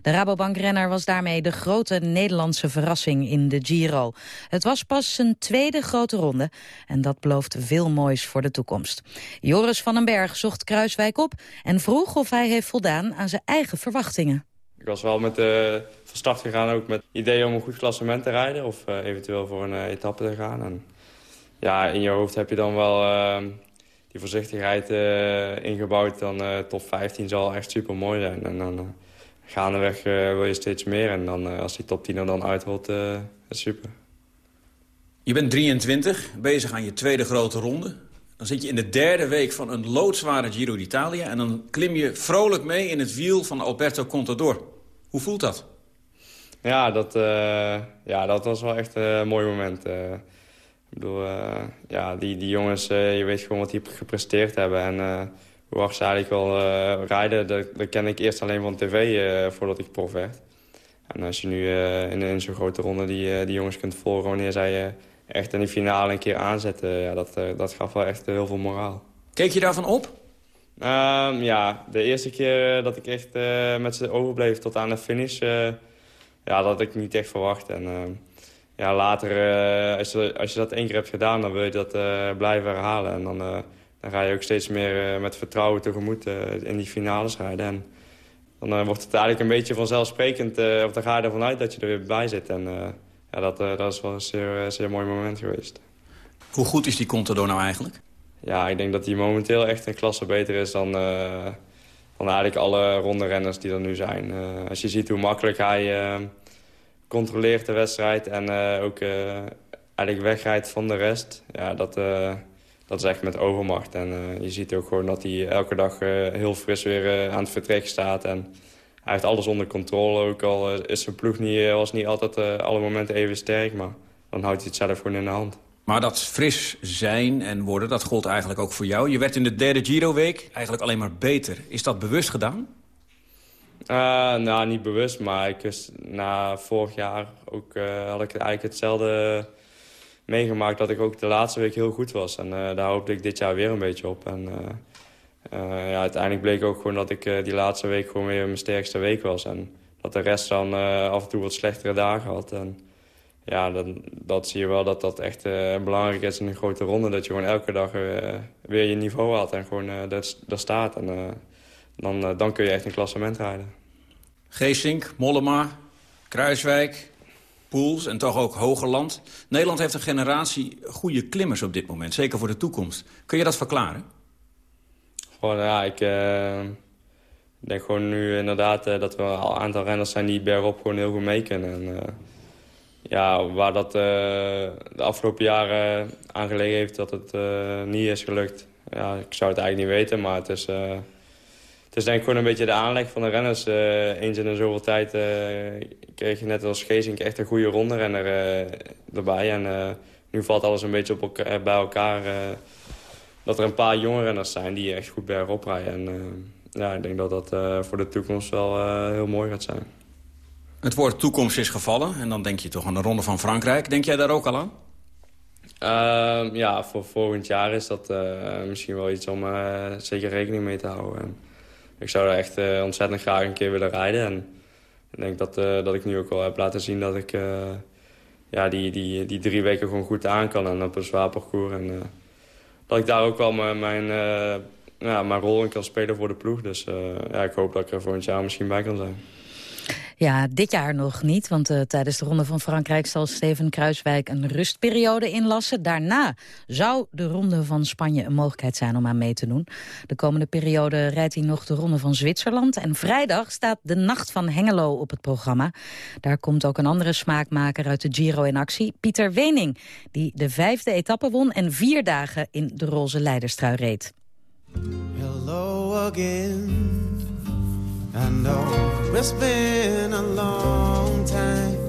De Rabobank-renner was daarmee de grote Nederlandse verrassing in de Giro. Het was pas zijn tweede grote ronde en dat belooft veel moois voor de toekomst. Joris van den Berg zocht Kruiswijk op en vroeg of hij heeft voldaan aan zijn eigen verwachtingen. Ik was wel met de van start gegaan ook met idee om een goed klassement te rijden... of uh, eventueel voor een uh, etappe te gaan. En ja, in je hoofd heb je dan wel uh, die voorzichtigheid ingebouwd. Dan top 15 zal echt super mooi zijn. En dan gaandeweg wil je steeds meer. En dan, als die top 10 er dan uitrolt, is het super. Je bent 23, bezig aan je tweede grote ronde. Dan zit je in de derde week van een loodzware Giro d'Italia... en dan klim je vrolijk mee in het wiel van Alberto Contador. Hoe voelt dat? Ja, dat, uh, ja, dat was wel echt een mooi moment. Uh, ik bedoel, uh, ja, die, die jongens, je weet gewoon wat die gepresteerd hebben. En hoe hard ze eigenlijk wel rijden, dat, dat ken ik eerst alleen van tv voordat ik prof werd. En als je nu in, in zo'n grote ronde die, die jongens kunt volgen wanneer zij echt in die finale een keer aanzetten, ja, dat, dat gaf wel echt heel veel moraal. Keek je daarvan op? Um, ja, de eerste keer dat ik echt met ze overbleef tot aan de finish ja, dat had ik niet echt verwacht. En uh, ja, later, als, je, als je dat één keer hebt gedaan, dan wil je dat blijven herhalen. En dan, dan ga je ook steeds meer met vertrouwen tegemoet in die finales rijden. En dan wordt het eigenlijk een beetje vanzelfsprekend, of dan ga je ervan uit dat je er weer bij zit. En ja, dat, dat is wel een zeer, zeer mooi moment geweest. Hoe goed is die Contador nou eigenlijk? Ja, ik denk dat hij momenteel echt een klasse beter is dan van eigenlijk alle ronde renners die er nu zijn. Uh, als je ziet hoe makkelijk hij uh, controleert de wedstrijd en uh, ook eigenlijk wegrijdt van de rest. Ja, dat, dat is echt met overmacht. En je ziet ook gewoon dat hij elke dag heel fris weer aan het vertrek staat. En hij heeft alles onder controle. Ook al is zijn ploeg niet, was niet altijd alle momenten even sterk, maar dan houdt hij het zelf gewoon in de hand. Maar dat fris zijn en worden, dat gold eigenlijk ook voor jou. Je werd in de derde Giro-week eigenlijk alleen maar beter. Is dat bewust gedaan? Uh, nou, niet bewust, maar na vorig jaar ook, uh, had ik eigenlijk hetzelfde meegemaakt... dat ik ook de laatste week heel goed was. En uh, daar hoopte ik dit jaar weer een beetje op. En ja, uiteindelijk bleek ook gewoon dat ik die laatste week gewoon weer mijn sterkste week was. En dat de rest dan af en toe wat slechtere dagen had. En, ja, dan, dat zie je wel dat dat echt uh, belangrijk is in een grote ronde. Dat je gewoon elke dag uh, weer je niveau had en gewoon uh, dat, dat staat. En dan, dan kun je echt een klassement rijden. Geesink, Mollema, Kruiswijk, Poels en toch ook Hogerland. Nederland heeft een generatie goede klimmers op dit moment, zeker voor de toekomst. Kun je dat verklaren? Gewoon, ja, ik denk gewoon nu inderdaad dat er een aantal renners zijn die bergop gewoon heel goed mee kunnen. En, ja, waar dat uh, de afgelopen jaren aan gelegen heeft dat het uh, niet is gelukt. Ja, ik zou het eigenlijk niet weten, maar het is, uh, het is denk ik gewoon een beetje de aanleg van de renners. eens in de zoveel tijd kreeg je net als Geesink echt een goede ronderenner erbij. En nu valt alles een beetje op elkaar, bij elkaar. dat er een paar jonge renners zijn die echt goed bergop rijden. En ja, ik denk dat dat voor de toekomst wel heel mooi gaat zijn. Het woord toekomst is gevallen en dan denk je toch aan de Ronde van Frankrijk. Denk jij daar ook al aan? Uh, ja, voor volgend jaar is dat uh, misschien wel iets om uh, zeker rekening mee te houden. En ik zou er echt eh, ontzettend graag een keer willen rijden. En ik denk dat, dat ik nu ook wel heb laten zien dat ik ja, die, die, die drie weken gewoon goed aan kan. En op een zwaar parcours. En dat ik daar ook wel mijn, mijn, ja, mijn rol in kan spelen voor de ploeg. Dus ja, ik hoop dat ik er volgend jaar misschien bij kan zijn. Ja, dit jaar nog niet, want uh, tijdens de Ronde van Frankrijk... zal Steven Kruiswijk een rustperiode inlassen. Daarna zou de Ronde van Spanje een mogelijkheid zijn om aan mee te doen. De komende periode rijdt hij nog de Ronde van Zwitserland. En vrijdag staat de Nacht van Hengelo op het programma. Daar komt ook een andere smaakmaker uit de Giro in actie. Pieter Wening, die de vijfde etappe won... en vier dagen in de roze leiderstrui reed. Hello again. I know it's been a long time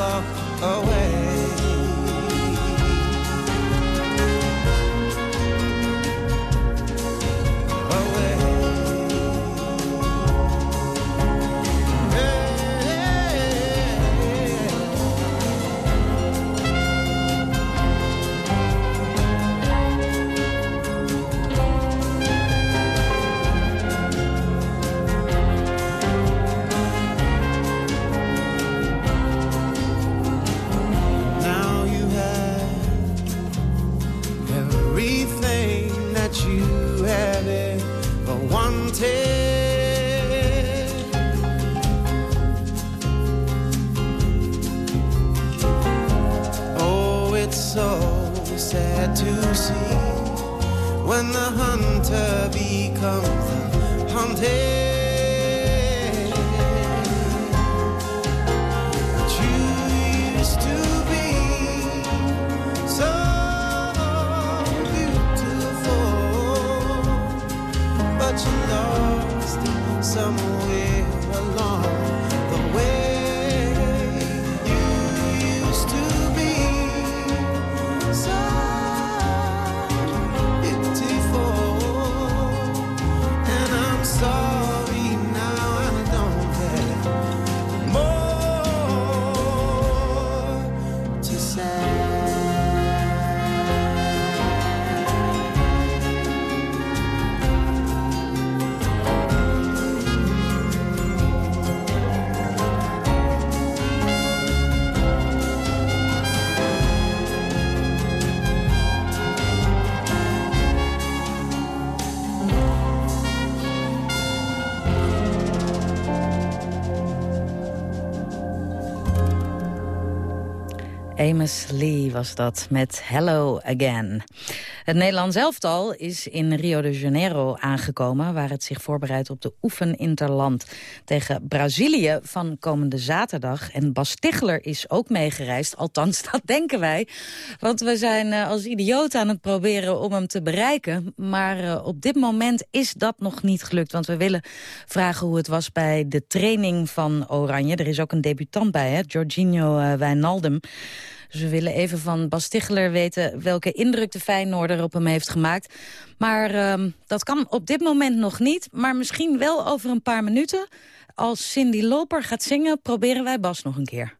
away. Amos Lee was dat met Hello Again. Het Nederlands elftal is in Rio de Janeiro aangekomen... waar het zich voorbereidt op de oefeninterland tegen Brazilië van komende zaterdag. En Bas Tichler is ook meegereisd, althans dat denken wij. Want we zijn eh, als idioot aan het proberen om hem te bereiken. Maar uh, op dit moment is dat nog niet gelukt. Want we willen vragen hoe het was bij de training van Oranje. Er is ook een debutant bij, hè? Jorginho uh, Wijnaldum. Dus we willen even van Bas Ticheler weten welke indruk de Feyenoorder op hem heeft gemaakt. Maar uh, dat kan op dit moment nog niet, maar misschien wel over een paar minuten. Als Cindy Loper gaat zingen, proberen wij Bas nog een keer.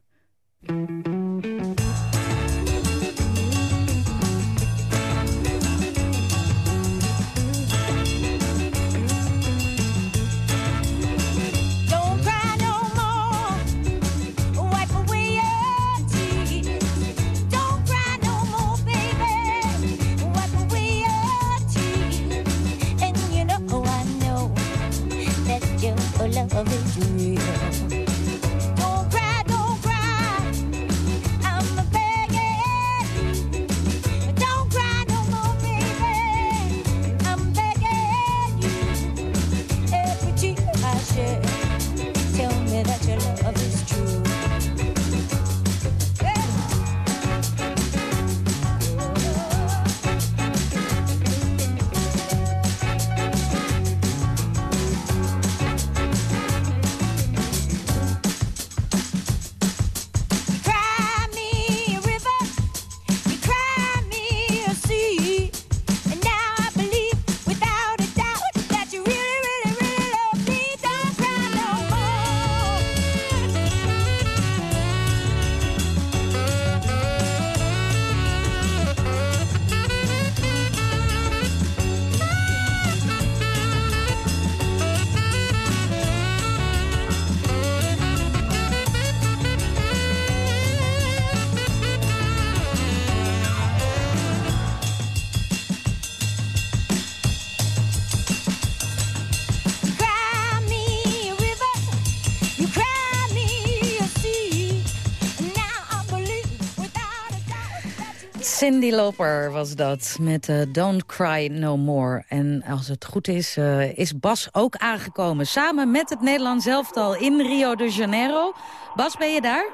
Cindy Loper was dat met uh, Don't Cry No More. En als het goed is, uh, is Bas ook aangekomen. Samen met het Nederlands elftal in Rio de Janeiro. Bas, ben je daar?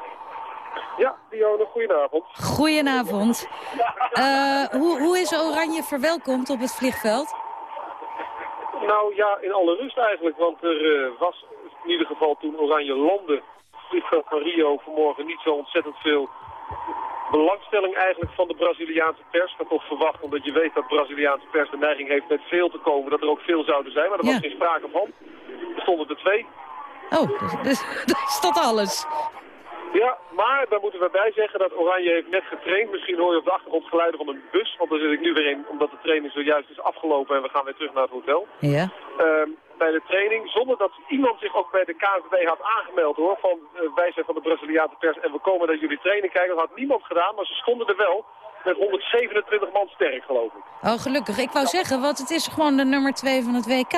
Ja, Dionne, goedenavond. Goedenavond. Uh, hoe, hoe is Oranje verwelkomd op het vliegveld? Nou ja, in alle rust eigenlijk. Want er was in ieder geval toen Oranje landde... het vliegveld van Rio vanmorgen niet zo ontzettend veel belangstelling eigenlijk van de Braziliaanse pers. Ik had toch verwacht, omdat je weet dat Braziliaanse pers de neiging heeft met veel te komen, dat er ook veel zouden zijn. Maar er was geen sprake van. Er stonden er twee. Oh, dus, dat is dat alles. Ja, maar daar moeten we bij zeggen dat Oranje heeft net getraind. Misschien hoor je op de achtergrond geluiden van een bus, want daar zit ik nu weer in, omdat de training zojuist is afgelopen en we gaan weer terug naar het hotel. Ja. Um, bij de training, zonder dat iemand zich ook bij de KNVB had aangemeld hoor, van uh, wij zijn van de Braziliaanse pers en we komen naar jullie training kijken. Dat had niemand gedaan, maar ze stonden er wel met 127 man sterk geloof ik. Oh gelukkig, ik wou zeggen, want het is gewoon de nummer 2 van het WK.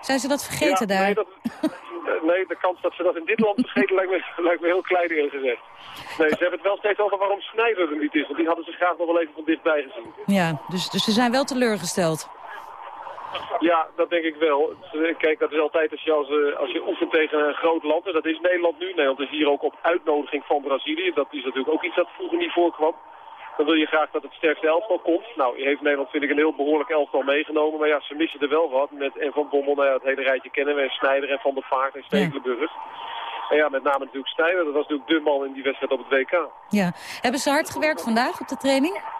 Zijn ze dat vergeten daar? Nee, dat, eh, nee, de kans dat ze dat in dit land vergeten lijkt, me, lijkt me heel klein eerlijk gezegd. Nee, ze hebben het wel steeds over waarom Snijder er niet is, want die hadden ze graag nog wel even van dichtbij gezien. Ja, dus, dus ze zijn wel teleurgesteld. Ja, dat denk ik wel. Kijk, dat is altijd als je, als, eh, als je oefent tegen een groot land. En dat is Nederland nu. Nederland is hier ook op uitnodiging van Brazilië. Dat is natuurlijk ook iets dat vroeger niet voorkwam. Dan wil je graag dat het sterkste elftal komt. Nou, heeft Nederland vind ik een heel behoorlijk elftal meegenomen. Maar ja, ze missen er wel wat. Met en Van Bommel, nou ja, het hele rijtje kennen we. En Snijder en Van der Vaart en Stekelenburg. En ja, met name natuurlijk Snijder. Dat was natuurlijk de man in die wedstrijd op het WK. Ja. Hebben ze hard gewerkt vandaag op de training?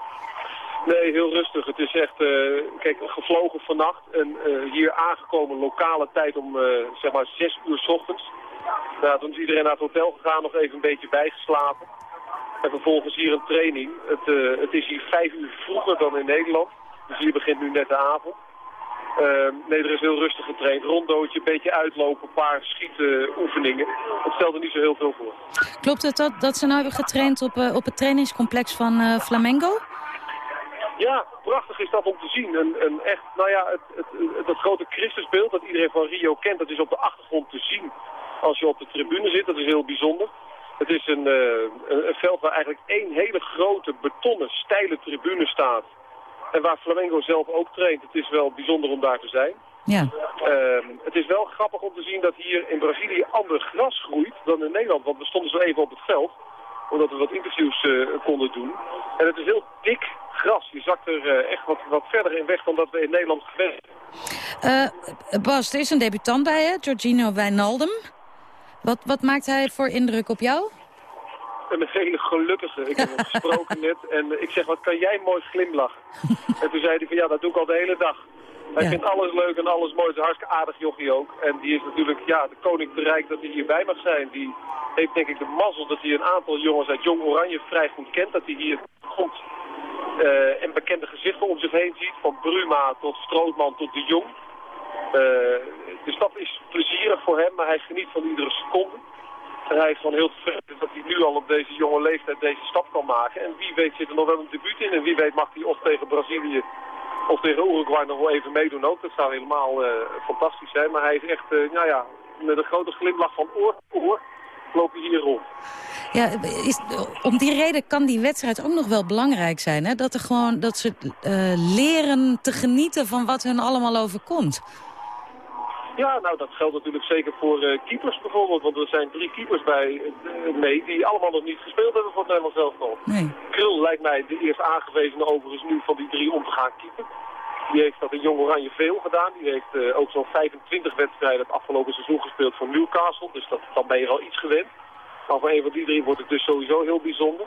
Nee, heel rustig. Het is echt, uh, kijk, gevlogen vannacht en uh, hier aangekomen lokale tijd om, uh, zeg maar, zes uur s ochtends. Nou, toen is iedereen naar het hotel gegaan, nog even een beetje bijgeslapen. En vervolgens hier een training. Het, het is hier vijf uur vroeger dan in Nederland. Dus hier begint nu net de avond. Ehm, nee, er is heel rustig getraind. Rondootje, een beetje uitlopen, een paar schietoefeningen. Het stelde niet zo heel veel voor. Klopt het dat, dat ze nou hebben getraind op, op het trainingscomplex van Flamengo? Ja, prachtig is dat om te zien. Een, een echt, nou ja, het, het, het, grote Christusbeeld dat iedereen van Rio kent, dat is op de achtergrond te zien als je op de tribune zit. Dat is heel bijzonder. Het is een, uh, een, veld waar eigenlijk één hele grote betonnen, steile tribune staat. En waar Flamengo zelf ook traint. Het is wel bijzonder om daar te zijn. Ja. Uh, het is wel grappig om te zien dat hier in Brazilië ander gras groeit dan in Nederland. Want we stonden zo even op het veld, omdat we wat interviews uh, konden doen. En het is heel dik gras. Je zakt er uh, echt wat, wat verder in weg dan dat we in Nederland gewend uh, Bas, er is een debutant bij je, Giorgino Wijnaldum. Wat, wat maakt hij voor indruk op jou? Een hele gelukkige. Ik heb hem gesproken net en ik zeg, wat kan jij mooi glimlachen? en toen zei hij van, ja, dat doe ik al de hele dag. Hij ja. vindt alles leuk en alles mooi. Het is hartstikke aardig jochie ook. En die is natuurlijk ja, de koning rijk dat hij hierbij mag zijn. Die heeft denk ik de mazzel dat hij een aantal jongens uit Jong Oranje vrij goed kent. Dat hij hier komt uh, en bekende gezichten om zich heen ziet. Van Bruma tot Strootman tot de Jong. Uh, dus dat is plezierig voor hem, maar hij geniet van iedere seconde. En hij is gewoon heel tevreden dat hij nu al op deze jonge leeftijd deze stap kan maken. En wie weet zit er nog wel een debuut in. En wie weet mag hij of tegen Brazilië of tegen Uruguay nog wel even meedoen ook. Dat zou helemaal uh, fantastisch zijn. Maar hij is echt, nou ja, met een grote glimlach van oor oor loop je hier rond. Ja, is, om die reden kan die wedstrijd ook nog wel belangrijk zijn. Hè? Dat, er gewoon, dat ze uh, leren te genieten van wat hun allemaal overkomt. Ja, nou dat geldt natuurlijk zeker voor uh, keepers bijvoorbeeld. Want er zijn drie keepers bij uh, mee die allemaal nog niet gespeeld hebben voor het Nederlands elftal. Nee. Krul lijkt mij de eerst aangewezen overigens nu van die drie om te gaan keeper. Die heeft dat in Jong Oranje veel gedaan. Die heeft uh, ook zo'n 25 wedstrijden het afgelopen seizoen gespeeld voor Newcastle. Dus dat, dan ben je al iets gewend. Maar voor een van die drie wordt het dus sowieso heel bijzonder.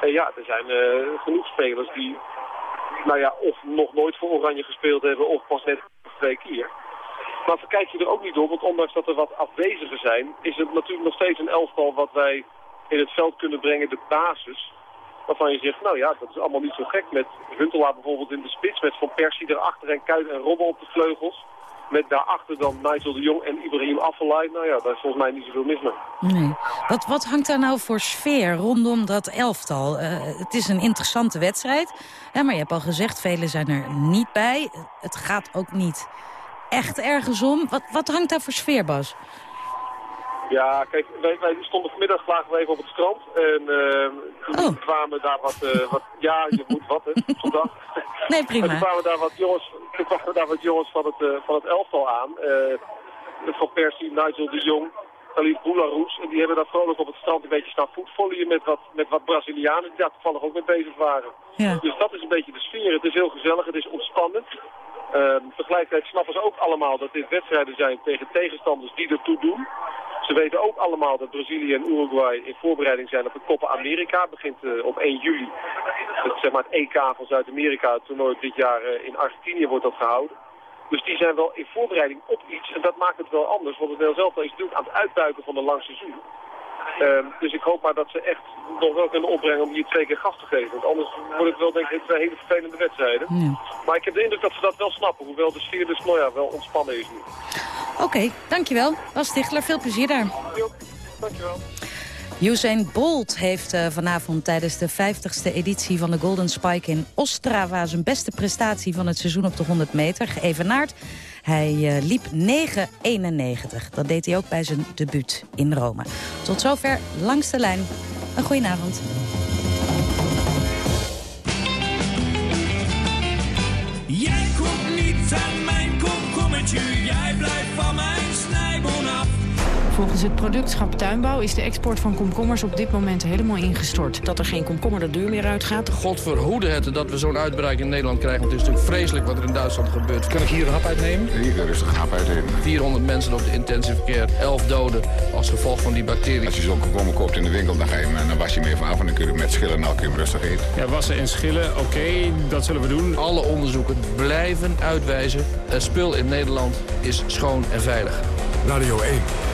En ja, er zijn uh, genoeg spelers die nou ja, of nog nooit voor Oranje gespeeld hebben of pas net twee keer. Maar verkijk je er ook niet op, want ondanks dat er wat afwezigen zijn, is het natuurlijk nog steeds een elftal wat wij in het veld kunnen brengen, de basis. Waarvan je zegt, nou ja, dat is allemaal niet zo gek. Met Huntelaar bijvoorbeeld in de spits, met Van Persie erachter en Kuit en Robben op de vleugels. Met daarachter dan Nigel de Jong en Ibrahim Afellay. Nou ja, daar is volgens mij niet zoveel mis mee. Nee. Wat, wat hangt daar nou voor sfeer rondom dat elftal? Uh, het is een interessante wedstrijd. Ja, maar je hebt al gezegd, velen zijn er niet bij. Het gaat ook niet echt ergens om. Wat, wat hangt daar voor sfeer, Bas? Ja, kijk, wij, wij stonden vanmiddag lagen we even op het strand. En uh, toen oh. kwamen daar wat, uh, wat... Ja, je moet wat, hè, vandaag. Nee, prima. En toen kwamen daar wat jongens, toen kwamen daar wat jongens van het, uh, van het elftal aan. Van Persie, Nigel de Jong, Khalid Boularus. En die hebben daar vrolijk op het strand een beetje staan voetvolleyen met wat, met wat Brazilianen die daar toevallig ook mee bezig waren. Ja. Dus dat is een beetje de sfeer. Het is heel gezellig, het is ontspannend. Uh, tegelijkertijd snappen ze ook allemaal dat dit wedstrijden zijn tegen tegenstanders die ertoe doen. Ze weten ook allemaal dat Brazilië en Uruguay in voorbereiding zijn op de Copa America. begint uh, op 1 juli. Het, zeg maar het EK van Zuid-Amerika, toernooi dit jaar uh, in Argentinië wordt dat gehouden. Dus die zijn wel in voorbereiding op iets. En dat maakt het wel anders. Want het Nederlands elftal is natuurlijk aan het uitbuiken van een lang seizoen. Uh, dus ik hoop maar dat ze echt nog wel kunnen opbrengen om hier twee keer gas te geven. Want anders wordt het wel denk ik twee hele vervelende wedstrijden. Ja. Maar ik heb de indruk dat ze dat wel snappen. Hoewel de sfeer dus nou ja, wel ontspannen is nu. Oké, okay, dankjewel. Bas Stichler, veel plezier daar. Dankjewel. Usain Bolt heeft uh, vanavond tijdens de 50ste editie van de Golden Spike in Ostrava... zijn beste prestatie van het seizoen op de 100 meter geëvenaard. Hij uh, liep 9,91. Dat deed hij ook bij zijn debuut in Rome. Tot zover langs de lijn. Een goedenavond. Jij Volgens het productschap Tuinbouw is de export van komkommers op dit moment helemaal ingestort. Dat er geen komkommer de deur meer uitgaat. God verhoede het dat we zo'n uitbraak in Nederland krijgen. Want het is natuurlijk vreselijk wat er in Duitsland gebeurt. Kan ik hier een hap uitnemen? Hier is rustig een hap uitnemen. 400 mensen op de intensive care. 11 doden als gevolg van die bacterie. Als je zo'n komkommer koopt in de winkel, dan, ga je hem, dan was je hem even af. En dan kun je met schillen nou kun je hem rustig eten. Ja, wassen en schillen, oké, dat zullen we doen. Alle onderzoeken blijven uitwijzen. Het spul in Nederland is schoon en veilig. Radio 1.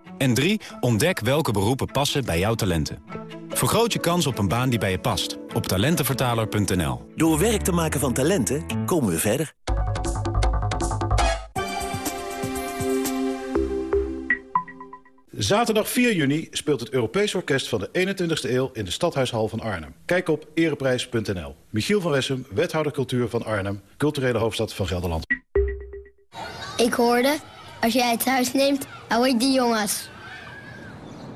En 3. Ontdek welke beroepen passen bij jouw talenten. Vergroot je kans op een baan die bij je past. Op talentenvertaler.nl. Door werk te maken van talenten komen we verder. Zaterdag 4 juni speelt het Europees Orkest van de 21ste eeuw in de Stadhuishal van Arnhem. Kijk op ereprijs.nl. Michiel van Wessem, wethouder cultuur van Arnhem, culturele hoofdstad van Gelderland. Ik hoorde, als jij het huis neemt, hou ik die jongens.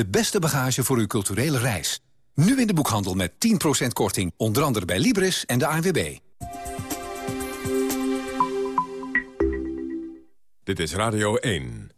De beste bagage voor uw culturele reis. Nu in de boekhandel met 10% korting. Onder andere bij Libris en de ANWB. Dit is Radio 1.